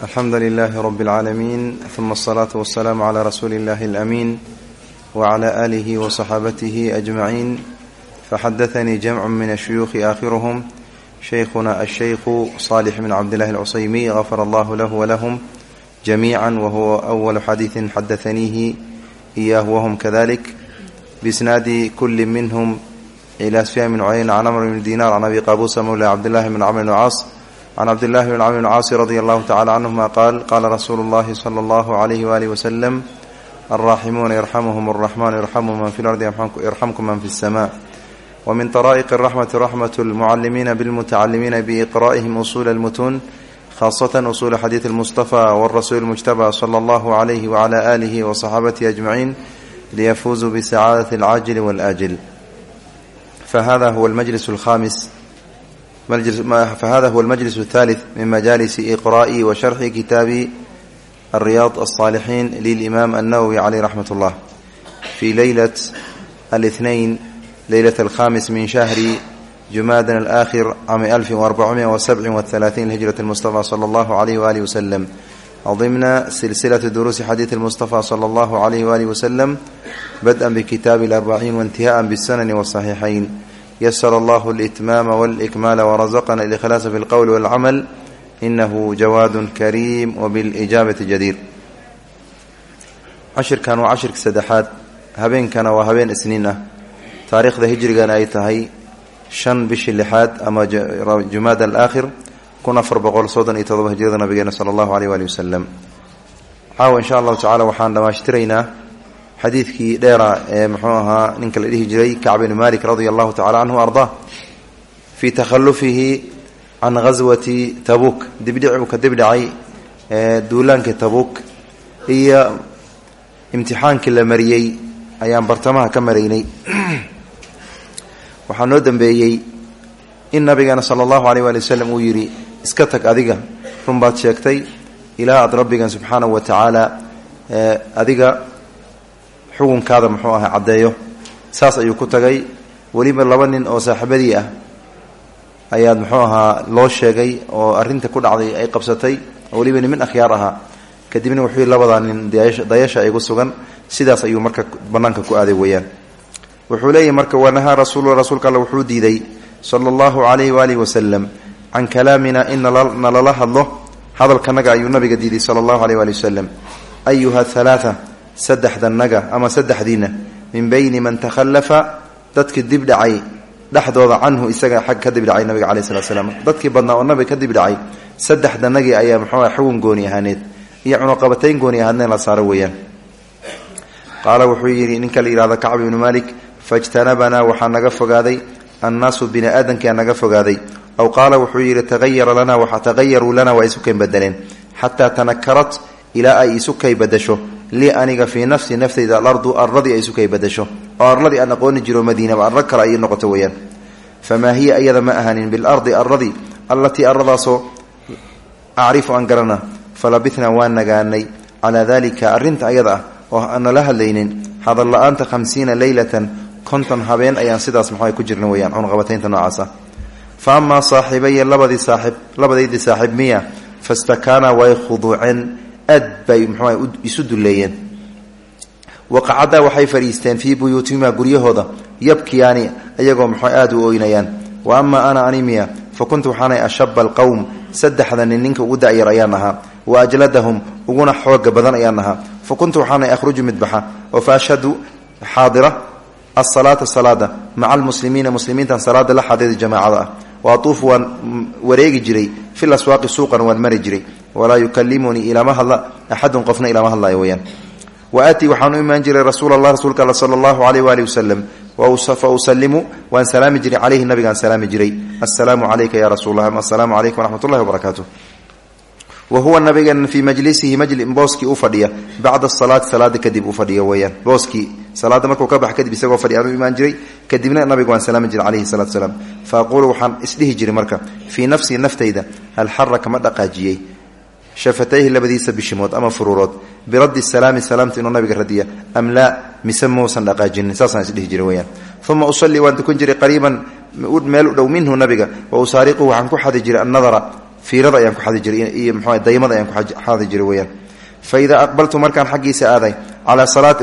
alxamdu lilaahi rab اlcaalamiin uma asalaatu wasalaamu calaa rasuuli illahi alamiin wacala aalihi wasaxaabatihi ajmaciin faxadatanii jamcu min ashuyuukhi aakhiruhum shaykhuna ashaykhu salix bn cabdillahi alcusaymiy gafara allahu lahu walahum jamiica wahuwa awalu xadiidin xadataniihi iyaahu wahum kadalik biisnaadi kuli minhum ila sufyaan bn cuyayna can amr bn dinar can abi qabuusa mawla cabdillahi bn camr bn caas can cabdillahi bn camr bn caasi radi allahu tacala canhuma qaal qaala rasuulu llahi sala allahu alayhi waalihi wasalam alraaximuuna yarxamuhum araxmaanu yarxamu man fi lardi yarxamku man fi lsama wa min taraa'iqi raxmati raxmatu lmucalimiina bilmutacalimiina biiqraa'ihim usula almutuun khaasatan usula xadiidi almustafaa warasuuli lmujtabaa sala allahu calayhi wacala aalihi wa saxaabatihi ajmaciin liyafuuzuu bisacaadati alcaajili waalaajil fa hada huwa almajlis alkhaamis الخامس فهذا هو المجلس الثالث من مجالس إقراء وشرح كتاب الرياض الصالحين للإمام النووي عليه رحمة الله في ليلة الاثنين leylaة الخamis min shahri jumaada الآkhir cami أlfi وarbacumiya وsabci وaثalaaثiin hijraة الmustaفى slى اllah عalيh وalih wslm ضimna silsilaة duruusi xadiiث الmustaفى slى اllah عalيh walih wslm badأa bkitaabi الأرbaciin waاntihaءa bالsann والصaxiixayn ysr allah الإtmaama wاlإkmaala وrazqna الإkhlaasa fi اlqwl wاlcml inahu jawaad kariim wbاlإijaabaةi jadiir cashirkan waa cashirka saddexaad habeenkana waa habeen isniin ah taariikhda hijrigana ay tahay shan bishii lixaad ama jumaada alaakhir kun afar boqol soddon iyo todoba hijrada nabigeena sala allahu aleyh waali wasalam caawa insha allahu tacala waxaan dhamaashtiraynaa xadiidkii dheera ee muxuu ahaa ninka la dhihi jiray kacb bni malik radia allahu tacala canhu ardaa fii takhalufihi can ghaswati tabuuk dibdhic uu ka dibdhacay duulaankii tabuuk iyo imtixaankii la mariyey ayaan bartamaha ka maraynay. Waxaa noo dambeeyey in nabigeena sala allahu aleyh waali wasalam uu yidhi iska tag adiga run baad sheegtay ilaa aad rabbigan subxaanahu wa tacaala adiga xukunkaada muxuu ahaa caddeeyo. Saas ayuu ku tagay. Weliba laba nin oo saaxiibadii ah ayaad muxuu ahaa loo sheegay oo arrinta ku dhacday ay qabsatay. Oo weliba nimin akhyaar ahaa. Kadibna wuxuu labadaa nin dayasha igu sugan. Sidaas ayuu marka banaanka ku aaday weeyaan. Wuxuu leeyahy marka wanahaa rasul rasuulka alle wuxuu diiday sala allahu calayhi waalihi wasalam can kalaamina in nalala hadlo. Hadalkanaga ayuu nabiga diiday sala allahu aleyh waali wasalam ayuha halaaa saddexdanaga ama saddexdiina min bayni man takhallafa dadkii dibdhacay dhexdooda canhu isaga xag ka dibdhacay nabiga caleyh salat slam dadkii badnaa oo nabiga ka dibdhacay saddexdanagii ayaa muxuu xugun gooni ahaaneed iyo cunuqabatayn gooni ahaaneed la saaro weeyaan. Qaala wuxuu yidhi ninka la yihahdo kacb ibnu malik fajtanabanaa waxaa naga fogaaday annaasu bini aadamkia naga fogaaday. Aw qaala wuxuu yidhi taayara lana tagayaruu lana waa isu xataa tanakarat ilaa ay isu badasho lii aniga fii nafsi naftayda alardu arladii ay isu kay badasho. Oo arladii aan aqooni jiro madiinaba arla kale ay noqoto weyaan famaa hiya iyada ma ahanin bilardi arladii allatii arladaasoo acrifu aan garana. Falabitnaa waan nagaanay. Calaa dalika arrinta ayada ah oo aana la hadlaynin hadal la'aanta hamsiina leylatan konton habeen ayaan sidaas maxaa ku jirna weyaan cunqabataynta noocaasa. Fa amaa saaxibaya labadii saaxib labadaydii saaxib miya fastakaana way khuduuceen aad bay muxua isu dulleeyeen waqacaddaa waxay fadhiisteen fii buyuutihima guryahooda yabkiyaani iyagoo muxua aada u ooynayaan wa amaa ana ani miya fa kuntu waxaanay ashaba alqowm saddexda nin ninka ugu da'yar ayaan ahaa. Wa ajladahum uguna xooga badan ayaan ahaa. Fa kuntu waxaana akhruju mid baxa oo fa ashhadu xaadira asalaata salaada maca almuslimiina muslimiintan salaada la xaadida jamaacada ah. Wa atuufu waan wareegi jiray fil aswaaqi suuqan waan mari jiray walaa yukalimunii ilama hadla axadun qofna ilama hadlayo weyaan wa aatii waxaan u imaan jiray rasuul allah rasuulka all sala allahu aleyh waali wasalam fa usalimu waan salaami jiray caleyhi nabigaan salaami jiray. Assalaamu calayka ya rasuul lah assalaamu calaykum waraxmat ullahi wabarakaatu wa huwa nabigeena fii majlisihi booskii u fadhiya. Bacda asalaati salaada kadib u fadhiya weyaan booskii salaada markuu ka bax kadib isagoo fadhiya anuu imaan jiray. Kadibna nabiga waan salaami jiray calayhi salatu salaam. Fa aquulu waxaan isdhihi jiray marka fii shafatayhi labadiisa bishimood ama furuurood biraddi salaami salaamta inuu nabiga radiya am laa mise muusan dhaqaajinin saasaan isdhihi jiray weyaan uma usallii waan tukan jiray qariiban meel u dhow minhu nabiga wa usaariqu waxaan ku xadi jiray annadara fiirada ayaan ku xadi jiray iyo mxua daymada ayaan ku xadi jiray weyaan faidaa aqbaltu markaan xaggiisa aaday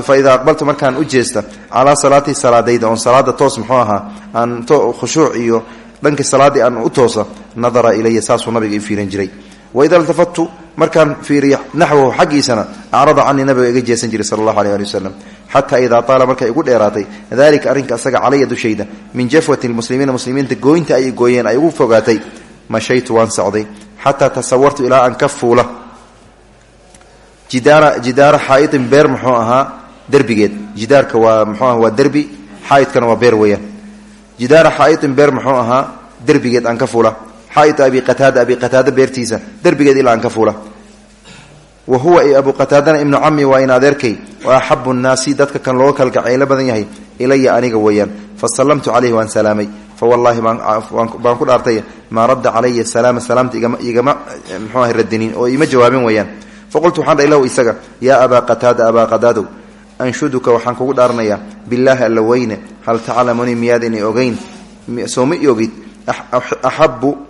faidaa aqbaltu markaan u jeesta calaa salaati salaadayda oon salaada toos muxuu ahaa aan khushuuc iyo dhankii salaaddii aan u toosa nadara ilaya saasuu nabiga i fiiran markaan fiiriya naxwahu xaggiisana acrada canii nabiga iga jeesan jiray sala allahu aleh ali wasalam xataa idaa taala markay igu dheeraatay dalika arrinka asaga calaya dushayda min jafwati lmuslimiina muslimiinta gooynta ay gooyeen ay ugu fogaatay. Mashaytu waan socday. Xataa tasawartu ilaa aan ka fuula jidaara jidaara xaaidin beer muxuu ahaa derbigeed. Waa mxuu aha waa derbi. Xaaidkana waa beer weeyaan. Jidaara xaaidin beer muxuu ahaa derbigeed aan ka fuula xaaid abi qataada abi qataada beertiisa derbigeed ilaa aan ka fuula wa huwa abu qataadana ibnu cami waa in adeerkay wa axabu nnaasi dadka kan looga kalgacaylo badan yahay ilaya aniga weeyaan fa sallamtu caleyhi waan salaamay fa wallaahi baan ku dhaartay maa radda calaya salaama salaamta igama mxuu aha radinin oo ima jawaabin weeyaan faqultu waxaan dhahay lahu isaga yaa abaa qataada abaa qadaadow anshuduka waxaan kugu dhaaranayaa billaahi alla weyne hal taclamuni miyaadani ogeyn sooma i ogid axabu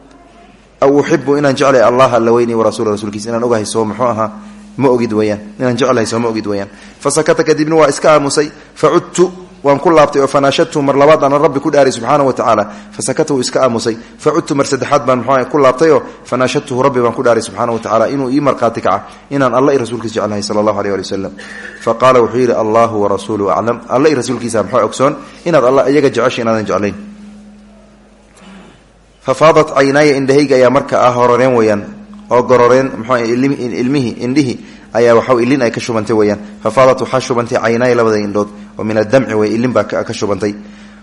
aw uxibu inaan jeclay allah alla weyni warasuula rasuulkiisa inaan ogahay soo muxuu ahaa? Ma ogid weyaan inaan jeclahay soo ma ogid weyaan fa sakata kadibna waa iska aamusay facudtu waan ku laabtay oo fanaashadtu mar labaad rabbi ku dhaaray subxaana wa tacaala fa sakata wuu iska aamusay facudtu mar saddexaad baan muxuu ku laabtayoo fanaashadtuhu rabbi baan ku dhaaray subxaana wa tacala inuu ii markhaati kaca. Inaan alla i rasuulkiisa jeclahay sala allahu aleh fa qaala wuxuu yidhi allahu warasuuluhu aclam alla i rasuulkiisa muxuu ogsoon inaad alla iyaga jecesha inaadan jeclayn fafaadat caynaaya indhahayga ayaa marka ah hororeen weyaan oo gororeen mxuu ilmihii indhihii ayaa waxa ilin ay ka shubantay weyaan fafaadat waxaa shubantay caynaaya labada indhood oo min adamci wey ilin baa ka shubantay.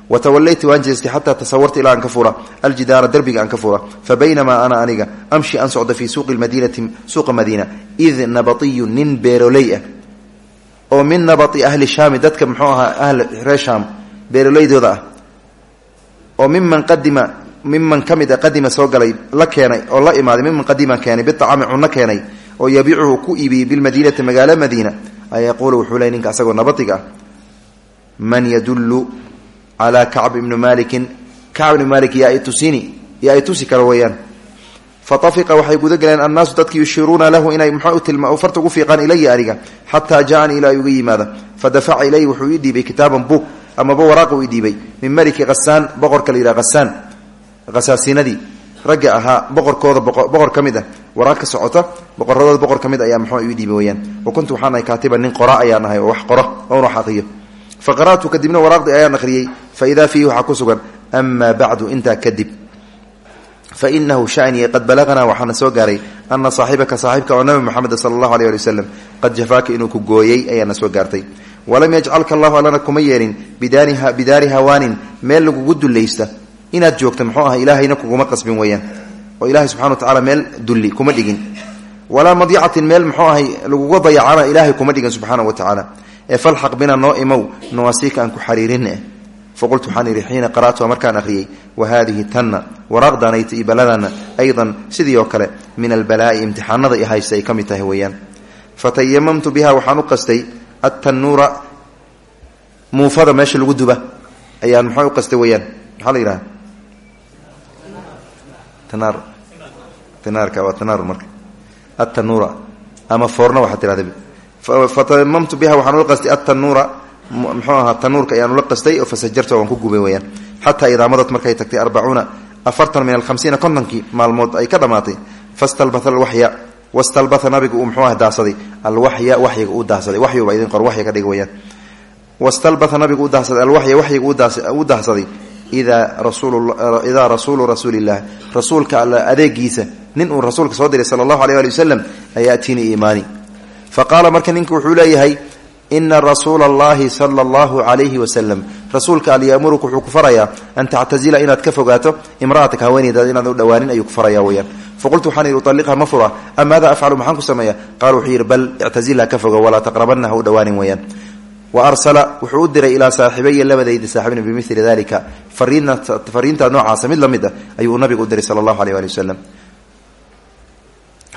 Watawalaytu waan jeestay xataa tasawartu ilaa aan ka fura aljidaara derbiga aan ka fura fa baynamaa ana aniga amshi aan socda fii suuqi madiinati suuqa madiina. Id nabatiyu nin beeroley ah oo min nabati ahli shaami dadka muxuu ahaa ahl reer ah. Miman qadima miman ka mid qadima soo galay la keenay oo la imaaday miman qadima keenay biacaami cunno keenay oo yabiicuhu ku iibiyey bilmadiinati magaalo madiina a yaquulu wuxuu ley ninka asagoo nabadiga ah man yadullu calaa kacb ibni malikin kacb ibni malik yaa itusini yaa itusi kara weeyaan. Fatafiqa waxay guda galeen annaasu dadki yushiruuna lahu inay mxuu farta ugu fiiqaan ilaya aniga xataa jaaanii ilaa uga yimaada. Fadafaca ilayhi wuxuu ii dhiibay kitaaban buug amaba waraaqa uu ii dhiibay min maliki hasaan boqorka la yidhaha hasaan hasaasinadii ragga ahaa boqorkooda boqor ka mid ah. Waraaq ka socota boqoradooda boqor ka mid ayaa muxuu ii dhiibay weyaan. Wa waxaan ahay kaatiban nin qora ayaan ahay wax qoro oon wax aqriyo fa kadibna waraaqdii ayaan akhriyey fa idaa fiihi waxaa ku sugan amaa bacdu intaa kadib. Fa inahu shaniye qad balaganaa waxaana soo gaaray ana saaxibaka saaxiibka oo nabi moxamed sala allahu aleh ali wasalam qad jafaaka inuu ku gooyey ayaana soo gaartay. Walam yajcalka allahu allana kuma yeelin bidaari hawaanin meel lagugu dulaysta inaad joogto muxuu aha ilaahayna kuguma qasbin weeyaan. Oo ilahay subxana wa tacala meel dulli kuma dhigin. Walaa madyacatin meel muxuu ahay laguga dayacana ilaahay kuma dhigin subxaana wa tacaala ee falxaq bina noo imow nawaasiika aan ku xariirin faqultu waxaan idhi xiina qara'tuha markaan akhriyey. Wa haadihi tanna waraaqdanayta iyo baladana aydan sidii oo kale min albalaa'i imtixaanada i haysta ay ka mid tahay weeyaan. Fatayamamtu biha waxaan u qastay attanuura muufada meesha lagu duba. Ayaan muxuu u qastay weeyaan. Maxaa la yidhaha tanaar tanaarka waa tanaar marka attanuura ama foorna waxaa tirahda fatayamamtu biha waxaan ula qastay attanuura muxuu ahaa tanuurka ayaan ula oo fasajarta waan ku gubay weyaan xataa idaamadad markay tagtay arbacuuna afartan min alhamsiina kontonkii maalmood ay ka dhammaatay. Fastalbata alwaxya wastalbata nabigu uu muxuu ah daahsaday alwaxya waxyiga uu daahsaday waxyuba idin qor waxya ka dhig weyaan wastalbata nabigu u daahsaday alwaxya waxyiga uu daahsaday idaa rasuulu rasuulillaah rasuulka alla adeegiisa nin uu rasuulka soo diray sala allahu aleh ali wasalam ayaatiinii imaani fa qaala marka ninka wuxuu leeyahay ina rasuula allahi sala allahu calayhi wasalam rasuulka al yamuruka wuxuu ku farayaa an tactazila inaad ka fogaato imra'ataka haweeneydaada inaad u dhowaanin ayuu ku faraya weyaan faqultu waxaan ihi ualiqha ma fura am maada afcalu maxaan ku sameeya qaala wuxuu yidhi bal ictazilha ka fogo walaa taqrabanna ha u dhowaanin weyaan wa arsala wuxuu u diray ilaa saaxibaya labadaydi saaxibna bimili dalika fariinta noocaasa mid la mid ah ayuu nabigu u diray sala allahu aleh ali wasalam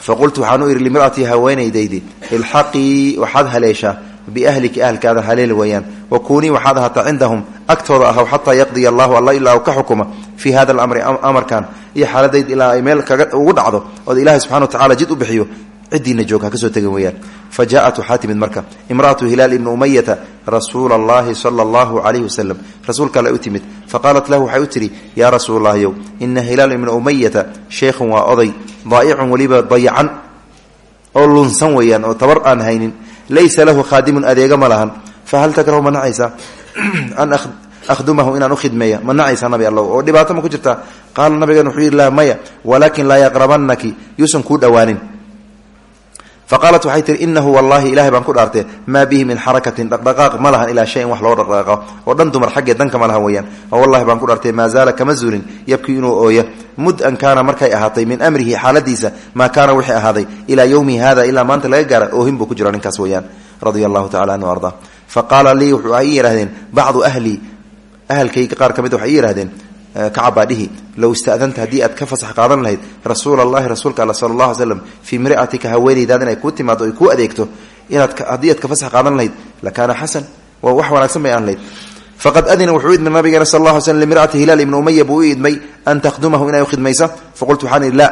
faqultu waxaan u ihi limra'atii haweenaydaydi ilxaqii waxaad haleeshaa? Biahliki ahlkaada haleel weeyaan wa kuunii waxaad ahaataa cindahum. Agtooda ahaw xataa yaqdiya allahu alla ilaa ka xukuma fii hada alamri amarkan iyo xaaladayd ilaa ay meel ugu dhacdo ood ilaahay subxana wa jid u cidiina joog ha ka soo tegin weyaan fa jaaat waxaa timid marka imraatu hilaal ibni umayata rasuula allahi sala allahu calayhi wasalam rasuulka alle u timid faqaalat lahu waxay u tidhi yaa rasuulallahyow ina hilaal ibna umayata sheikhun waa oday daa'icun weliba dayacan oo lunsan weeyaan oo tabar aan haynin. Laysa lahu khaadimun adeega ma lahan. Fahal takrahu ma nacaysa an akhdumahu inaan ukhidmeeya ma nacaysa nabi allow oo dhibaato ma ku jirtaa? Qaala nabigan wuxuu yidhi laa maya walaakin laa yaqrabanaki yuusan kuu dhowaanin faqaalat waxay tihi inahu wallahi ilahay baan ku dhaartee maa bihi min xarakatin dhaqdhaqaaq ma lahan ilaa shayin wax loo dhaqdhaqaaqo oo dhan dumar xaggee danka ma lahan weyaan oo wallahi baan ku dhaartee maa zaala kama zuulin yabkii inuu ooya mud an kaana markay ahaatay min amrihi xaaladiisa maa kaana wixii ahaaday ilaa yowmihi hada ilaa maanta laga gaara oohin buu ku jira ninkaas weyaan radia allahu tacala anhu arda fa qaala lii wuxuu ay yidhahdeen bacdu ahlii ahalkayga qaar ka mid waxay yihahdeen kacabaadhihi low istadanta haddii aad ka fasax qaadan lahayd rasuula allahi rasuulka alla sala allah slam fii mriatika haweenaydaad inay kuu timaado ay kuu adeegto inaad haddii aad ka fasax qaadan lahayd lakaana xasan. Waa wax wanaagsan bay aan lahayd. Faqad adina wuxuu idmay nabigeena sal alla slm limra'ati hilaal ibni umaya buu u idmay an takhdumahu inay khidmaysa? Faqultu waxaan idhi la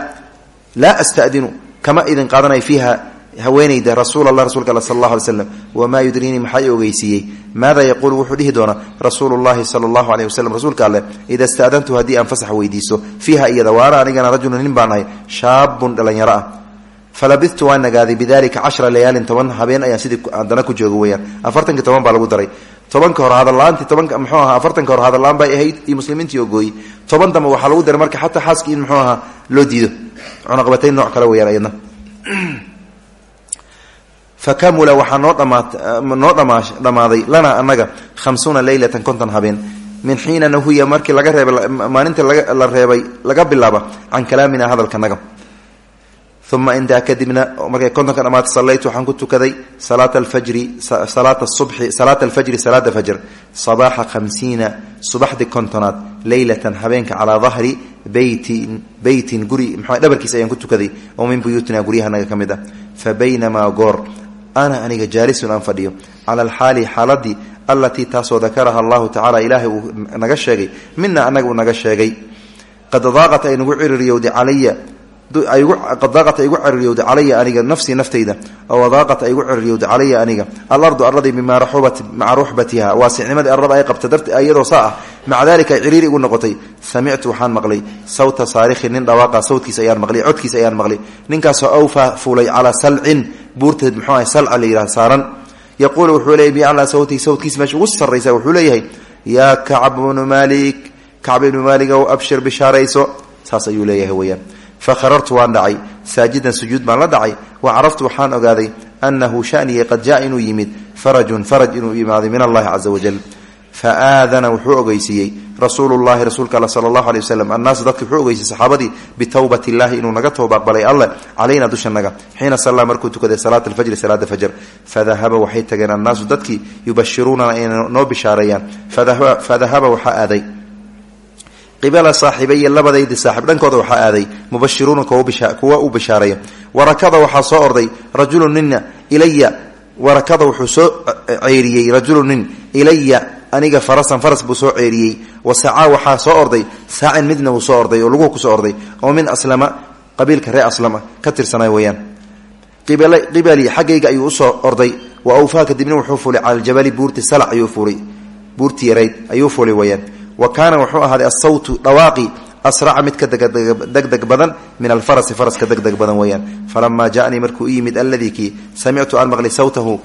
laa astadinu kama idin qaadanay fiiha haweenayda rasuul allah rasulka all sal allah alay slam wamaa i ogeysiiyey? Maada yaquulu wuxuu dhihi doonaa rasuulu llahi sala allahu aleyh waslem rasuulka alleh ida istaadantu haddii aan fasax weydiiso fiiha iyada waana anigana rajulun nin baan ahay shaabun dhallinyaro ah. Falabitu waan nagaaday bidalika cashra layaalin toban habeen ayaan sidii haddana ku jooga weyaan afartankii toban baa lagu daray. Tobanka hore hadalaantii tobanka muxuu ahaa afartanka hore hadallaan bay ahayd iyo muslimiintii oo gooyey. Toban damba waxaa lagu daray marka xataa xaaskii in muxuu ahaa loo diido. Cunaqabatayn nooc kale weyaan ayadna fakamula waxaa noo dhammaaday lanaa anaga hamsuuna leylatan konton habeen min xiina nahuya markii laga reebay maalinta la reebay laga bilaaba can kalaamina hadalkanaga uma intaa kadibna markay kontonka dhamaatay sallaytu waxaan ku tukaday salaata alfajri salaata subxi salaata alfajri salaada fajr sabaaxa khamsiina subaxdii kontonaad leylatan habeenka calaa dahri beytin beytin guri mxua dhabarkiisa ayaan ku tukaday oo min buyuutina guryahanaga ka fa baynamaa goor ana aniga jaalisun aan fadhiyo. Cala alxaali xaaladii allatii taasoo dakaraha allahu tacala ilaahay uu naga sheegay. Mina anaga uu naga sheegay. Qad daaqat ay nagu ciririyowday calaya qad daaqat ay igu ciririyowday calaya aniga nafsii naftayda oo wadaaqat ay igu ciririyowday calaya aniga. Alardu arladii bimaa raxubat maca ruxbatiha waasicnimadii arlada ay qabta dart saa ah. Maca dalika igu noqotay. Samictu waxaan maqlay. Sawta saarikhin nin dhawaaqa sawtkiisa ayaan maqlay codkiisa ayaan maqlay. Ninkaasoo awfa fuulay calaa salcin buurteed muxuu ahay salca la saaran. Yaquulu wuxuu leeyay biclaa sawtihi sawtkiisa meesha ugu sarraysa wuxuu leeyahay yaa kacb bnu maalik kacb ibnu abshir bishaarayso. Saas ayuu leeyahay weyaan fa kharartu waan dhacay saajidan sujuud baan la dhacay wa caraftu waxaan ogaaday annahu shaniya qad jaa inuu yimid farajun faraj inuu imaaday min allahi caza wajal fa aadana wuxuu ogeysiiyey rasuulu llahi rasuulka all sala allahu aley waslem annaas dadki wuxuu ogeysiyey saxaabadii bitowbat illahi inuu naga tooba aqbalay alleh calayna dushanaga xiina sallaa markuu tukaday salaata alfajri salaada fajr fadahaba waxay tageen annaasu dadkii yubashiruunana inay noo bishaareeyaan fadahaba waxaa aaday qibala saaxibaya labadaydi saaxib dhankooda waxaa aaday mubashiruuna kuwa u bishaareeya warakada waxaa soo orday rajulu nina ilaya warakada wuxuu soo ceyriyey rajulu nin ilaya aniga farasan faras buu soo ceeriyey. Wasacaa waxaa soo orday saacin midna wuu soo orday oo laguhu ku soo orday oo min aslama qabiilka reer aslama ka tirsana weyaan qibali xaggayga ayuu u soo orday. Wa awfaa kadibna wuxuu fulay cala aljabali buurti salac ayuu fulay buurti yarayd ayuu fulay weyaan wa kaana wuxuu ahaaday asawtu dhawaaqi asraca mid ka degdeg badan min alfarasi faraska degdeg badan weyaan falamaa jaanii markuu u yimid alladii kii samictu aan maqlay sawtahu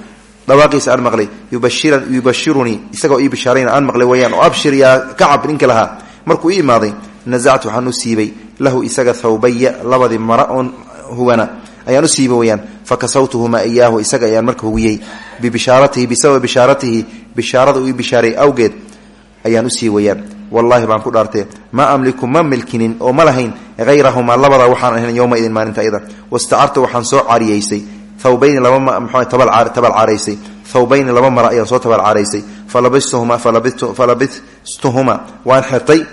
dhawaaqiisa aan maqlay yubashirunii isagoo ii bishaarayna aan maqlay weyaan oo abshir yaa kacab ninka lahaa. Markuu ii imaaday nazactu waxaan u siibay lahu isaga thawbaya labadii mara oon iyaahu isaga ayaan marka hugiyey bibishaaratihi bisababi bishaaratihi bishaarada uu ii bishaaray awgeed ayaan u sii weyaan wallaahi baan ku dhaartee ma amliku ma milkinin oo ma lahayn hayrahumaa labada waxaan ahayn yowmaidin maalinta iyada wastacartu waxaan soo caariyeysay. Thawbayni laba mxu tabal caaraysay. Thawbayni laba mara ayaan soo tabal caaraysay. Falabistuhumaa falabistuhumaa waan xirtay.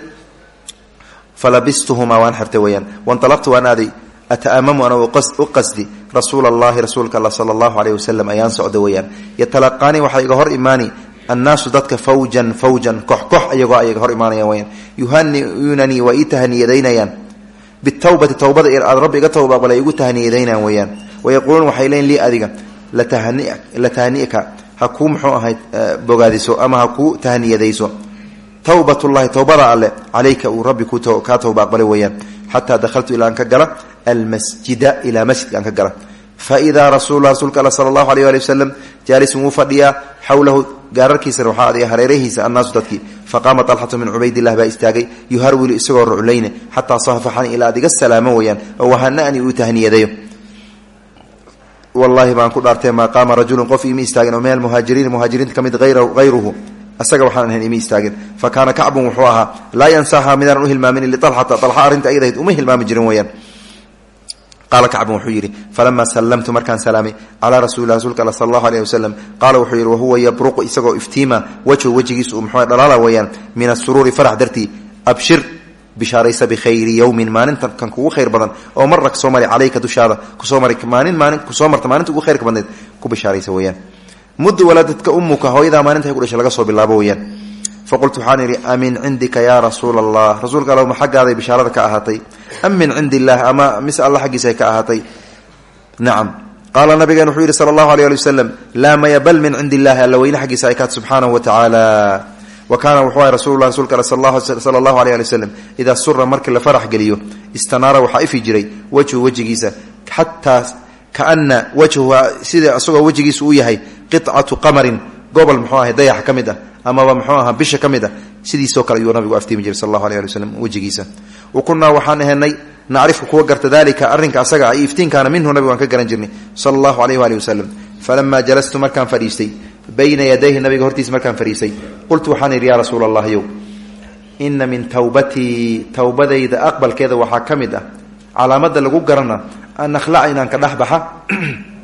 Falabistuhumaa waan xirtay weyaan wanalaqtu waan aaday ata'amamu ana u qasdi. Rasuula allahi rasuulka alla sala allahu aleyh wasalam ayaan socda weyaan yatalaqaanii waxaa iga hor imaani annaasu dadka fawjan fawjan kox kox iyagoo ayaga hor imaanayaan weyaan yuhaniunanii waa ii tahaniyadaynayaan bitawbati towbada aad rabbi iga towba aqbala igu tahaniyadaynayaan weyaan wayaquuluun waxay leeyiin lii adiga la tahani'ka ha kuu muxuu ahayd bogaadiso ama ha kuu tahaniyadayso towbatullahi towbada alle calayka uu rabbi kaa towba aqbalay weyaan xataa dakhaltu ilaa aan ka gala almasjida ilaa masjidka aan ka gala rasuulula jaalisun wuu fadhiyaa xowlahu gaararkiisana waxaa adiga hareerahiisa annaasu dadkii faqaama alxatu min cubaydilah baa istaagay yuharwilu isagoo ruclayne xataa safaxani ilaa adiga salaamo weyaan oo wahana'ni uu tahniyadayo wallaahi baan ku dhaartee maa qaama rajulun qof imi istaagin oo min almuhaajiriina muhaajiriinta ka mid hayruhu asaga waxaan ahayn imi istaagin fa kaana kacbun wuxuu ahaa laa yansaaha midaan u hilmaamin lialxata alxa arrinta ayadahayd uma hilmaami jirin weyaan qaala kacbun wuxuu yidhi falamaa sallamtu markaan salaamay calaa rasuulilah rasuulka all sala allahu aleyh wasalam qaala wuxuu yidhi wahuwa yabruqu isagoo iftiima wajhu wejigiisu uu muxuu dhalaala weeyaan min asuruuri farax dartii abshir bishaaraysa bikhayri yowmin maalintan kan kugu khayr badan oo marra ka soo mari calayka dushaada ku soo mari maalin maalin ku soo marta maalinta ugu khayrka badneed ku bishaaraysa weeyaan muddu waladadka ummuka hooyadaa maalinta dhashay laga soo bilaabo weeyaan faqultu waxaan idhi amin cindika yaa rasuula allah rasuulka alla ma xaggaaday bishaarada ka ahaatay am min cindi illah ama mise alla xaggiisa ka ahaatay nacam qaala nabigeen wuxuu yidhi sala allahu alay ali wasalam laa maya bal min cindi illahi alla weyne xaggiisa ay kaat subxaanahu wa tacaala wa kaana wuxuu ahay rasuulula rsulka al sala allahu aleyh ali wasalam idaa sura markii la farax geliyo istanaara waxaa ifi jiray wejhu wejigiisa xataa kaana wajhuha sida yahay qicatu qamarin gobol muxuu ahay dayax ka mid ah amaba muxuu ahaa bisha ka mid a sidiisoo kale ayuu nabigu aftiimi jiray sal allahu aleh ali wejigiisa. Wa kunnaa waxaan ahaynay nacrifu kuwa garta dalika arrinka asaga iyo iftiinkaana minhu nabigu aan ka garan jirnay sala allahu aleyh waali wasalam falamaa jalastu markaan fadhiistay bayna yadayhi nabiga hortiisa markaan fadhiistay qultu waxaan idhi yaa rasuula allah yow ina min towbatii towbadayda aqbalkeeda waxaa ka mid ah calaamada lagu garana an akhlaca inaan ka dhexbaxa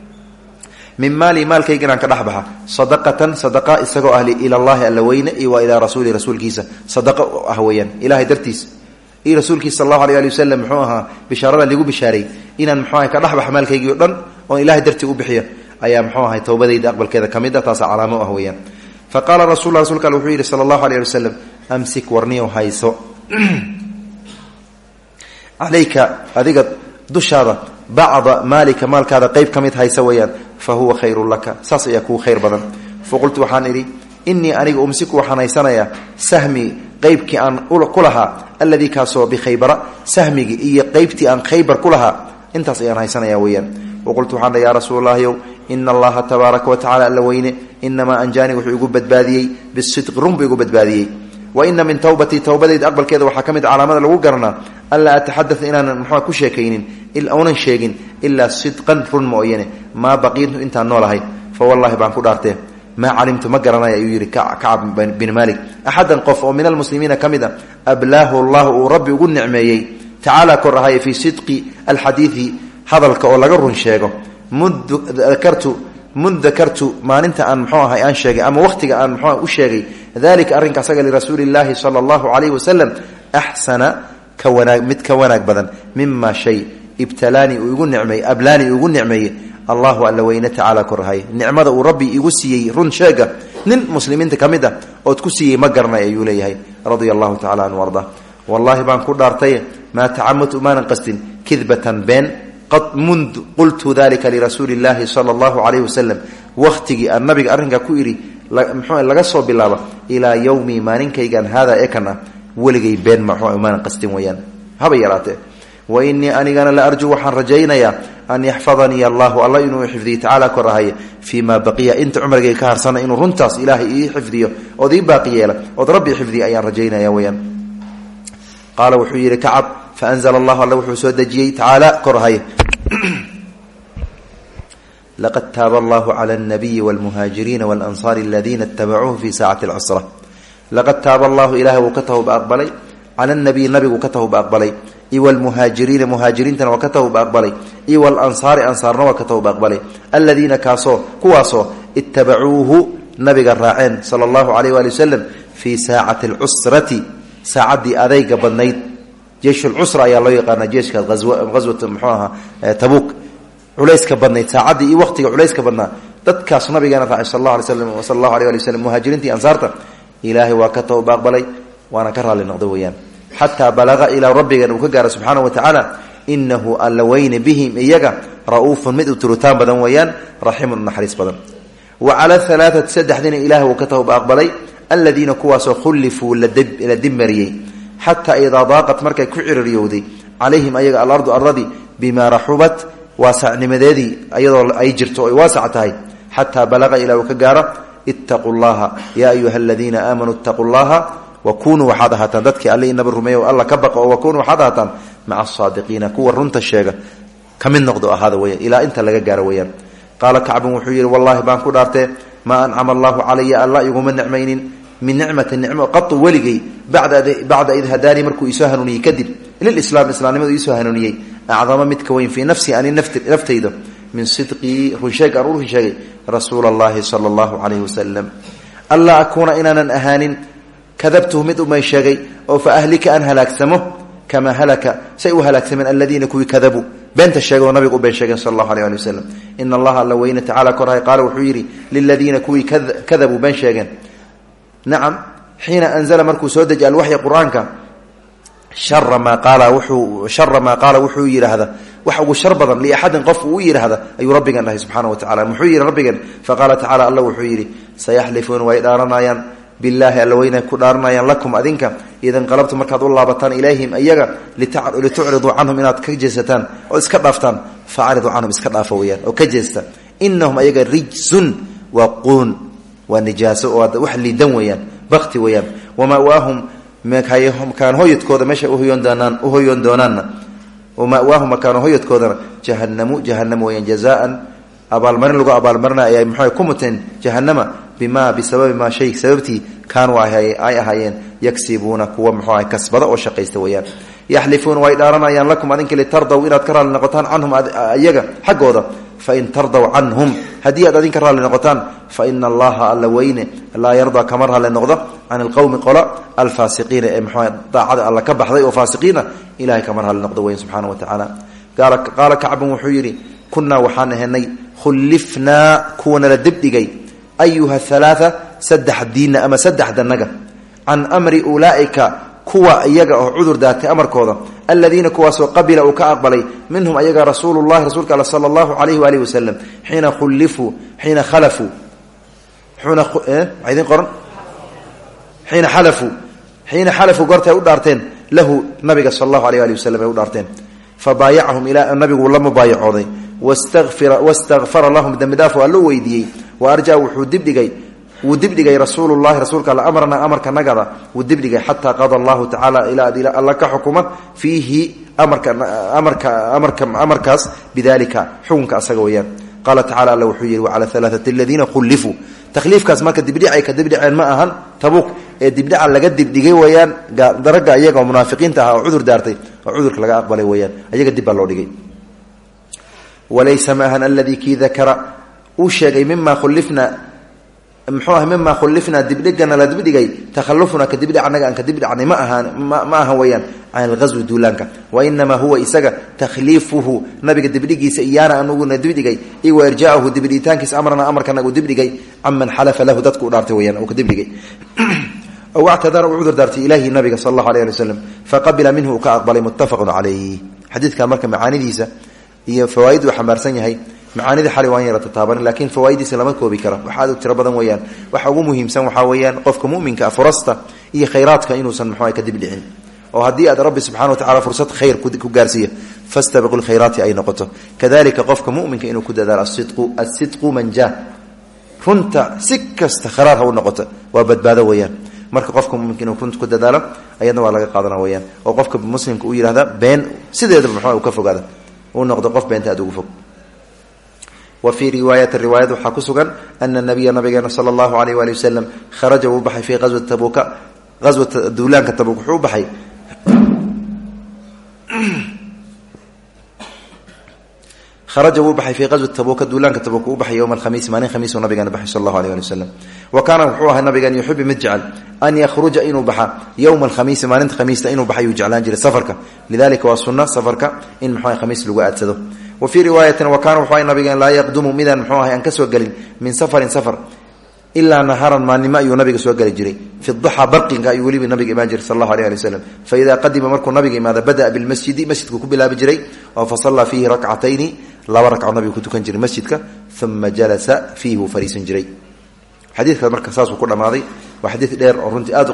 min maali maalkayga inaan ka dhexbaxa sadaqatan sadaqa isagoo ahli ila llahi alla weyne iyo wa ilaa rasuuli rasuulkiisa. Sadaqa ah ilahay dartiis. Iyo rasuulkiisa sal allahu alay ali wasalam muxuu ahaa bishaaray. Inaan muxuu ka dhexbaxa maalkaygii dhan oon ilahay dartii u bixiyo ayaa muxuu ahay towbadayda aqbalkeeda ka mid a taasa calaamo ah weeyaan. Fa qaala rasul rasulka al wuxuu yidhi sala amsik warniyow hayso. Calayka adiga dushaada bacda maalika maalkaada qeyb ka mid haysa fa huwa khayrun laka. Saas ayaa kuu khayr badan. Faqultu waxaan idhi innii aniga umsiku waxaan haysanayaa sahmii qeybkii aan ku lahaa alladii kaasoo bikhaybara sahmigii iyo qeybtii aan khaybar ku lahaa. Intaas ayaan haysanaya weeyaan. Waqultu waxaan dha yaa rasuulalahyow ina allaha tabaaraka wa tacala alla weyne inamaa anjaanii wuxuu igu badbaadiyey bisidqi run buu igu badbaadiyey. Wa ina min towbatii towbadayda aqbalkeeda waxaa ka mid calaamada lagu garanaa anlaa ataxadaa inaanan muxua ku sheekaynin unan sheegin ilaa sidqan run mooyane maa baqiitu intaan noolahay. Fa wallahi baan ku dhaartee. Maa calimtu ma garanaya ayuu yidhi kacab bin maalik. Axadan qof oo min almuslimiina ka mid a ablaahu llahu uu rabbi ugu nicmeeyey. Tacaala kor ahaye fii sidqi alxadiidi hadalka oo laga run sheego. Muddakartu mud dakartu maalinta aan mxuu ahay aan sheegay ama waqtiga aan mxuu u sheegay dalika arrinka asaga lirasuuli illaahi sala allahu calayhi wasalam axsana ka wanaag mid ka wanaag badan mima shay ibtalaanii uu igu nicmeeye ablaanii igu nicmeeye allahu alla weyne tacaala korahay nicmada uu rabbi igu siiyey run sheega nin muslimiinta ka mid ah ood ku siiyey ma garanay ayuu leeyahay radia allahu tacala anhu arda. Wallaahi baan ku dhaartay maa tacamatu maanan qastin kidbatan been mundu qultu dalika lirasuuli illaahi sala allahu calayh wasalam wakhtigii aan nabiga arrinkaa ku idhi laga soo bilaaba ilaa yowmi maalinkaygan haadaa ekan ah weligay been maanan qastin weyaan haba yaraatee wa inii anigana la arju waxaan rajaynayaa an yaxfadanii allahu alla inuu xifdiyo tacaala kor ahaye fii maa baqiya. Inta cumrigay ka harsana inuu runtaas ilaahay ii xifdiyo ood ii baaqi yeela ood rabbi xifdiya ayaan rajaynaya weyaan qaala wuxuu yidhi kacab faanzla allahu alla wuxuu soo dejiyey tacaala kor ahaye laqad taaba allahu cala alnabiyi walmuhaajiriina walansaari aladiina itabacuuhu fi saacati alcusra laqad taaba allahu ilahay wuu ka tawba aqbalay cala alnabiyi nabigu ka tawba aqbalay iyo walmuhaajiriina muhaajiriintana waa ka tawba aqbalay iyo walansaari ansaarna waa ka tawba aqbalay aladiina kaasoo kuwaasoo itabacuuhu nabiga raaceen sala allahu alayh waali wasalam fii saacati alcusrati saacaddii adayga badnayd. Jeish lcusra ayaa loo yaqaana jeeshka aswat mxuu ahaa tabuuk. Culayska badnayd saacaddii iyo waqtiga culayska badnaa dadkaas nabigeena raacay sal allahu alay slam sala allahu alay ali waslm muhaajiriintii ansaarta ilaahay waa ka tooba aqbalay waana xataa balaqa ilaa rabbigan uu ka gaara subxaana wa tacaala inahu alla weyne bihim iyaga ra'uufun mid u turitaan badan weeyaan raximun naxariis badan. Wa cala alaaati saddexdiina ilaah uu ka tooba aqbalay aladiina kuwaasoo khullifuu la dibmariyey xataa idaa daaqat markay ku ciririyowday calayhim ayaga alardu ardadii bimaa raxubat waasacnimadeedii iyadoo ay jirto oy waasac tahay xataa balaqa ilaa uu ka gaaro ittaquu llaha yaa ayuha aladiina aamanuu ittaquu llaha wakunuu waxaad ahaataan dadkii alle inaba rumeeya o alla ka baqa oo wakunuu waxaad ahaataan maca asaadiqiina kuwa runta sheega ka mid noqdo ahaada weyaan ilaa inta laga gaaro weyaan qaala kacbun wuxuu yidhi wallaahi baan ku dhaartee maa ancama allahu calaya alla iguma nicmaynin min nicmati nicmo qatu weligay bacda id hadaanii markuu iisoo hanuuniyey kadib lilislaam islaamnimadu iisoo hanuuniyey acdama midka weyn fii nafsii ani naftayda min sidqii runsheeg aan u kadabtuhu mid umay sheegay oo fa ahlika aan halaagsamo kamaa halaka say u halaagsameen aladiina kuwii kadabuu beenta sheegay oo nabigu u been sheegeen sal allahu aleh ali wasalam ina allaha alla weyne tacala korhay qaala wuxuu yidhi liladiina kuwii kadabuu been sheegeen nacam xiina anzala markuu soo deji alwaxya qur'aanka shara maa qaala wuxuu shara maa qaala wuxuu yidhaahda wax ugu shar badan liaxadin qof uu u yidhaahda ayuu rabbigan dhahay subxaana wa tacala muxuu yidhi rabbigan faqaala tacala alla wuxuu yidhi sayaxlifuuna way dhaaranayaan bilaahi alla weyna ku dhaaranayaan lakum adinka. Idanqalabtu markaad u laabataan ilayhim iyaga litucriduu canhum inaad ka jeesataan oo iska dhaaftaan faacriduu canhum iska dhaafa weyaan oo ka jeesta. Inahum ayaga rijsun waa quun waa nijaaso wax liidan weeyaan bakti weeyaan. Wamaawaahum kaan hoyadkooda meesha uhoyoon doonaanna. Wamaawaahum makaan hoyadkoodana jahanamu jahanam weyaan jazaan abaalmarin lagu abaalmarina ayay muxuu ku muteen? Jahanama bima bisababi maa shay sababtii kaanuu ay ahaayeen yagsibuuna kuwa muxuu aha kasbada oo shaqaysta weeyaan. Yaxlifuuna way dhaaranayaan lakum adinka litardaw inaad ka raalli noqotaan canhum iyaga xaggooda. Fain tardaw canhum haddii aad adinka raalli noqotaan fa ina allaha alla weyne laa yardaa kama raalli noqdo can alqowmi qola alfaasiqiina ee mxua daacada alla ka baxday oo faasiqiina ilahay kama raalli noqdo weyn subxaana wa tacaala. Qaala kacbun wuxuu yidhi kunaa waxaan ahenay khullifnaa kuwanala dibdhigay ayuha halaaa saddex diinna ama saddexdanaga can amri ulaaika kuwa iyaga oo cudur daatay amarkooda aladiina kuwaasoo qabila uu ka aqbalay minhum ayaga rasuulu llahi rasuulka all sala allahu alayhi waalihi wasalam xiina khullifuu xiina khalafuu xiina xalafuu xiina xalafuu goorta ay u dhaarteen lahu nabiga sal allahu aleyh ali wasalam ay u dhaarteen fabaayacahum ilaa nabigu la mubaayacooday wastakfara lahum dembi dhaaf waa loo weydiiyey wa arja wuxuu dibdhigay wuu dibdhigay rasuulu llahi rasuulka all amarna amarka nagada wuu dibdhigay xataa qada allahu tacala ilaa alla ka xukuma fiihi amarka amarka amarka amarkaas bidalika xukunka asaga weyaan qaala tacala alla wuxuu yihi wacala alaaati aladiina khullifuu takhliifkaas marka dibdhicay ka dibdhiceen ma ahan tabuuk ee dibdhica laga dibdhigay weyaan daragga iyaga oo munaafiqiinta ah oo cudur daartay oo cudurka laga aqbalay weyaan ayaga dib baa loo dhigay. Walaysa ma ahan aladii kii dakara uu sheegay mima khulifna muxuu ah mima khulifnaa dibdhigana la dibdhigay takhalufuna ka dibdhic anaga aan ka dibdhicnay ma ahaan ma ahan weyaan can alghaswi duulaanka. Wa inamaa huwa isaga takhliifuhu nabiga dibdhigiisa iyaana anuguna dibdhigay iyo wa irjaahu dibdhigitaankiisa amrana amarkanagu dibdhigay caman xalafa lahu dadku dhaartay weyaan uu ka dibdhigay. Ow actadara uu cudur daartay ilaahi nabiga sal allahu alay ali wasalam faqabila minhu ka aqbalay muttafaqun calayh xadiidkan marka macaanidiisa iyo fawaaid uu xambaarsan yahay macaanidii xali waan yara tataaban laakiin fawaaiddiisa lama koobi kara waxaad u tiro badan weeyaan. Waxa ugu muhiimsan waxaa weeyaan qofka muminka furasta iyo khayraadka inuusan muxua ka dibdhicin oo haddii aad rabbi subxana wa tacala fursad khayr ku gaarsiiya fastabiqu lkhayraati ay noqoto. Kadalika qofka muminka inuu ku dadaalo asidqu asidqu manjaa runta si kasta kharaar ha u noqoto. Waa badbaado weeyaan. Marka qofka muminka inuu runta ku dadaalo ayadna waa laga qaadana weyaan oo qofka muslimka uu yihahda been sideedaba muxua ka fogaada. Uu noqdo qof beenta aad ugu fog wa fii riwaayati riwaayad waxaa ku sugan ana nabiya nabigeena sala allahu alayh waali wasalam kharaja wuu baxay fii aswati tabuuka aswata duulaanka tabuuk wuxuu u baxay kharaja wuu baxay fii qaswati tabuuka duulaanka tabuuk uu baxay yowma alkhamiisi maalin khamiisuu nabigeena baxay sal allahu aleh ali wasalam wa kaana wuxuu ahaa nabigan yuxibu mid jecel an yakhruja inuu baxa yowma alkhamiisi maalinta khamiista inuu baxa yuu jeclaan jiray safarka. Lidalika waa sunna safarka in muxua khamiis lagu aadsado wa fii riwaayatin wa kaana wuxuu nabigeen laa yaqdumu midaan muxuu ahay aan ka soo gelin min safarin safar ilaa naharan maalnimo ayuu nabiga soo geli jiray. Fi duxa barqinka ayuu weliba nabiga imaan jiray sal allahu aleh ali waslem fa idaa qadima markuu nabiga imaada bada'a bilmasjidi masjidkuu ku bilaabi jiray oo fa sallaa fiihi rakcatayni laba ragco nabigu ku tukan jiray masjidka uma jalasa fiihi wuu fariisan jiray. Xadiidkaas marka saasuu ku dhammaaday waa xadiid dheer oo runtii aad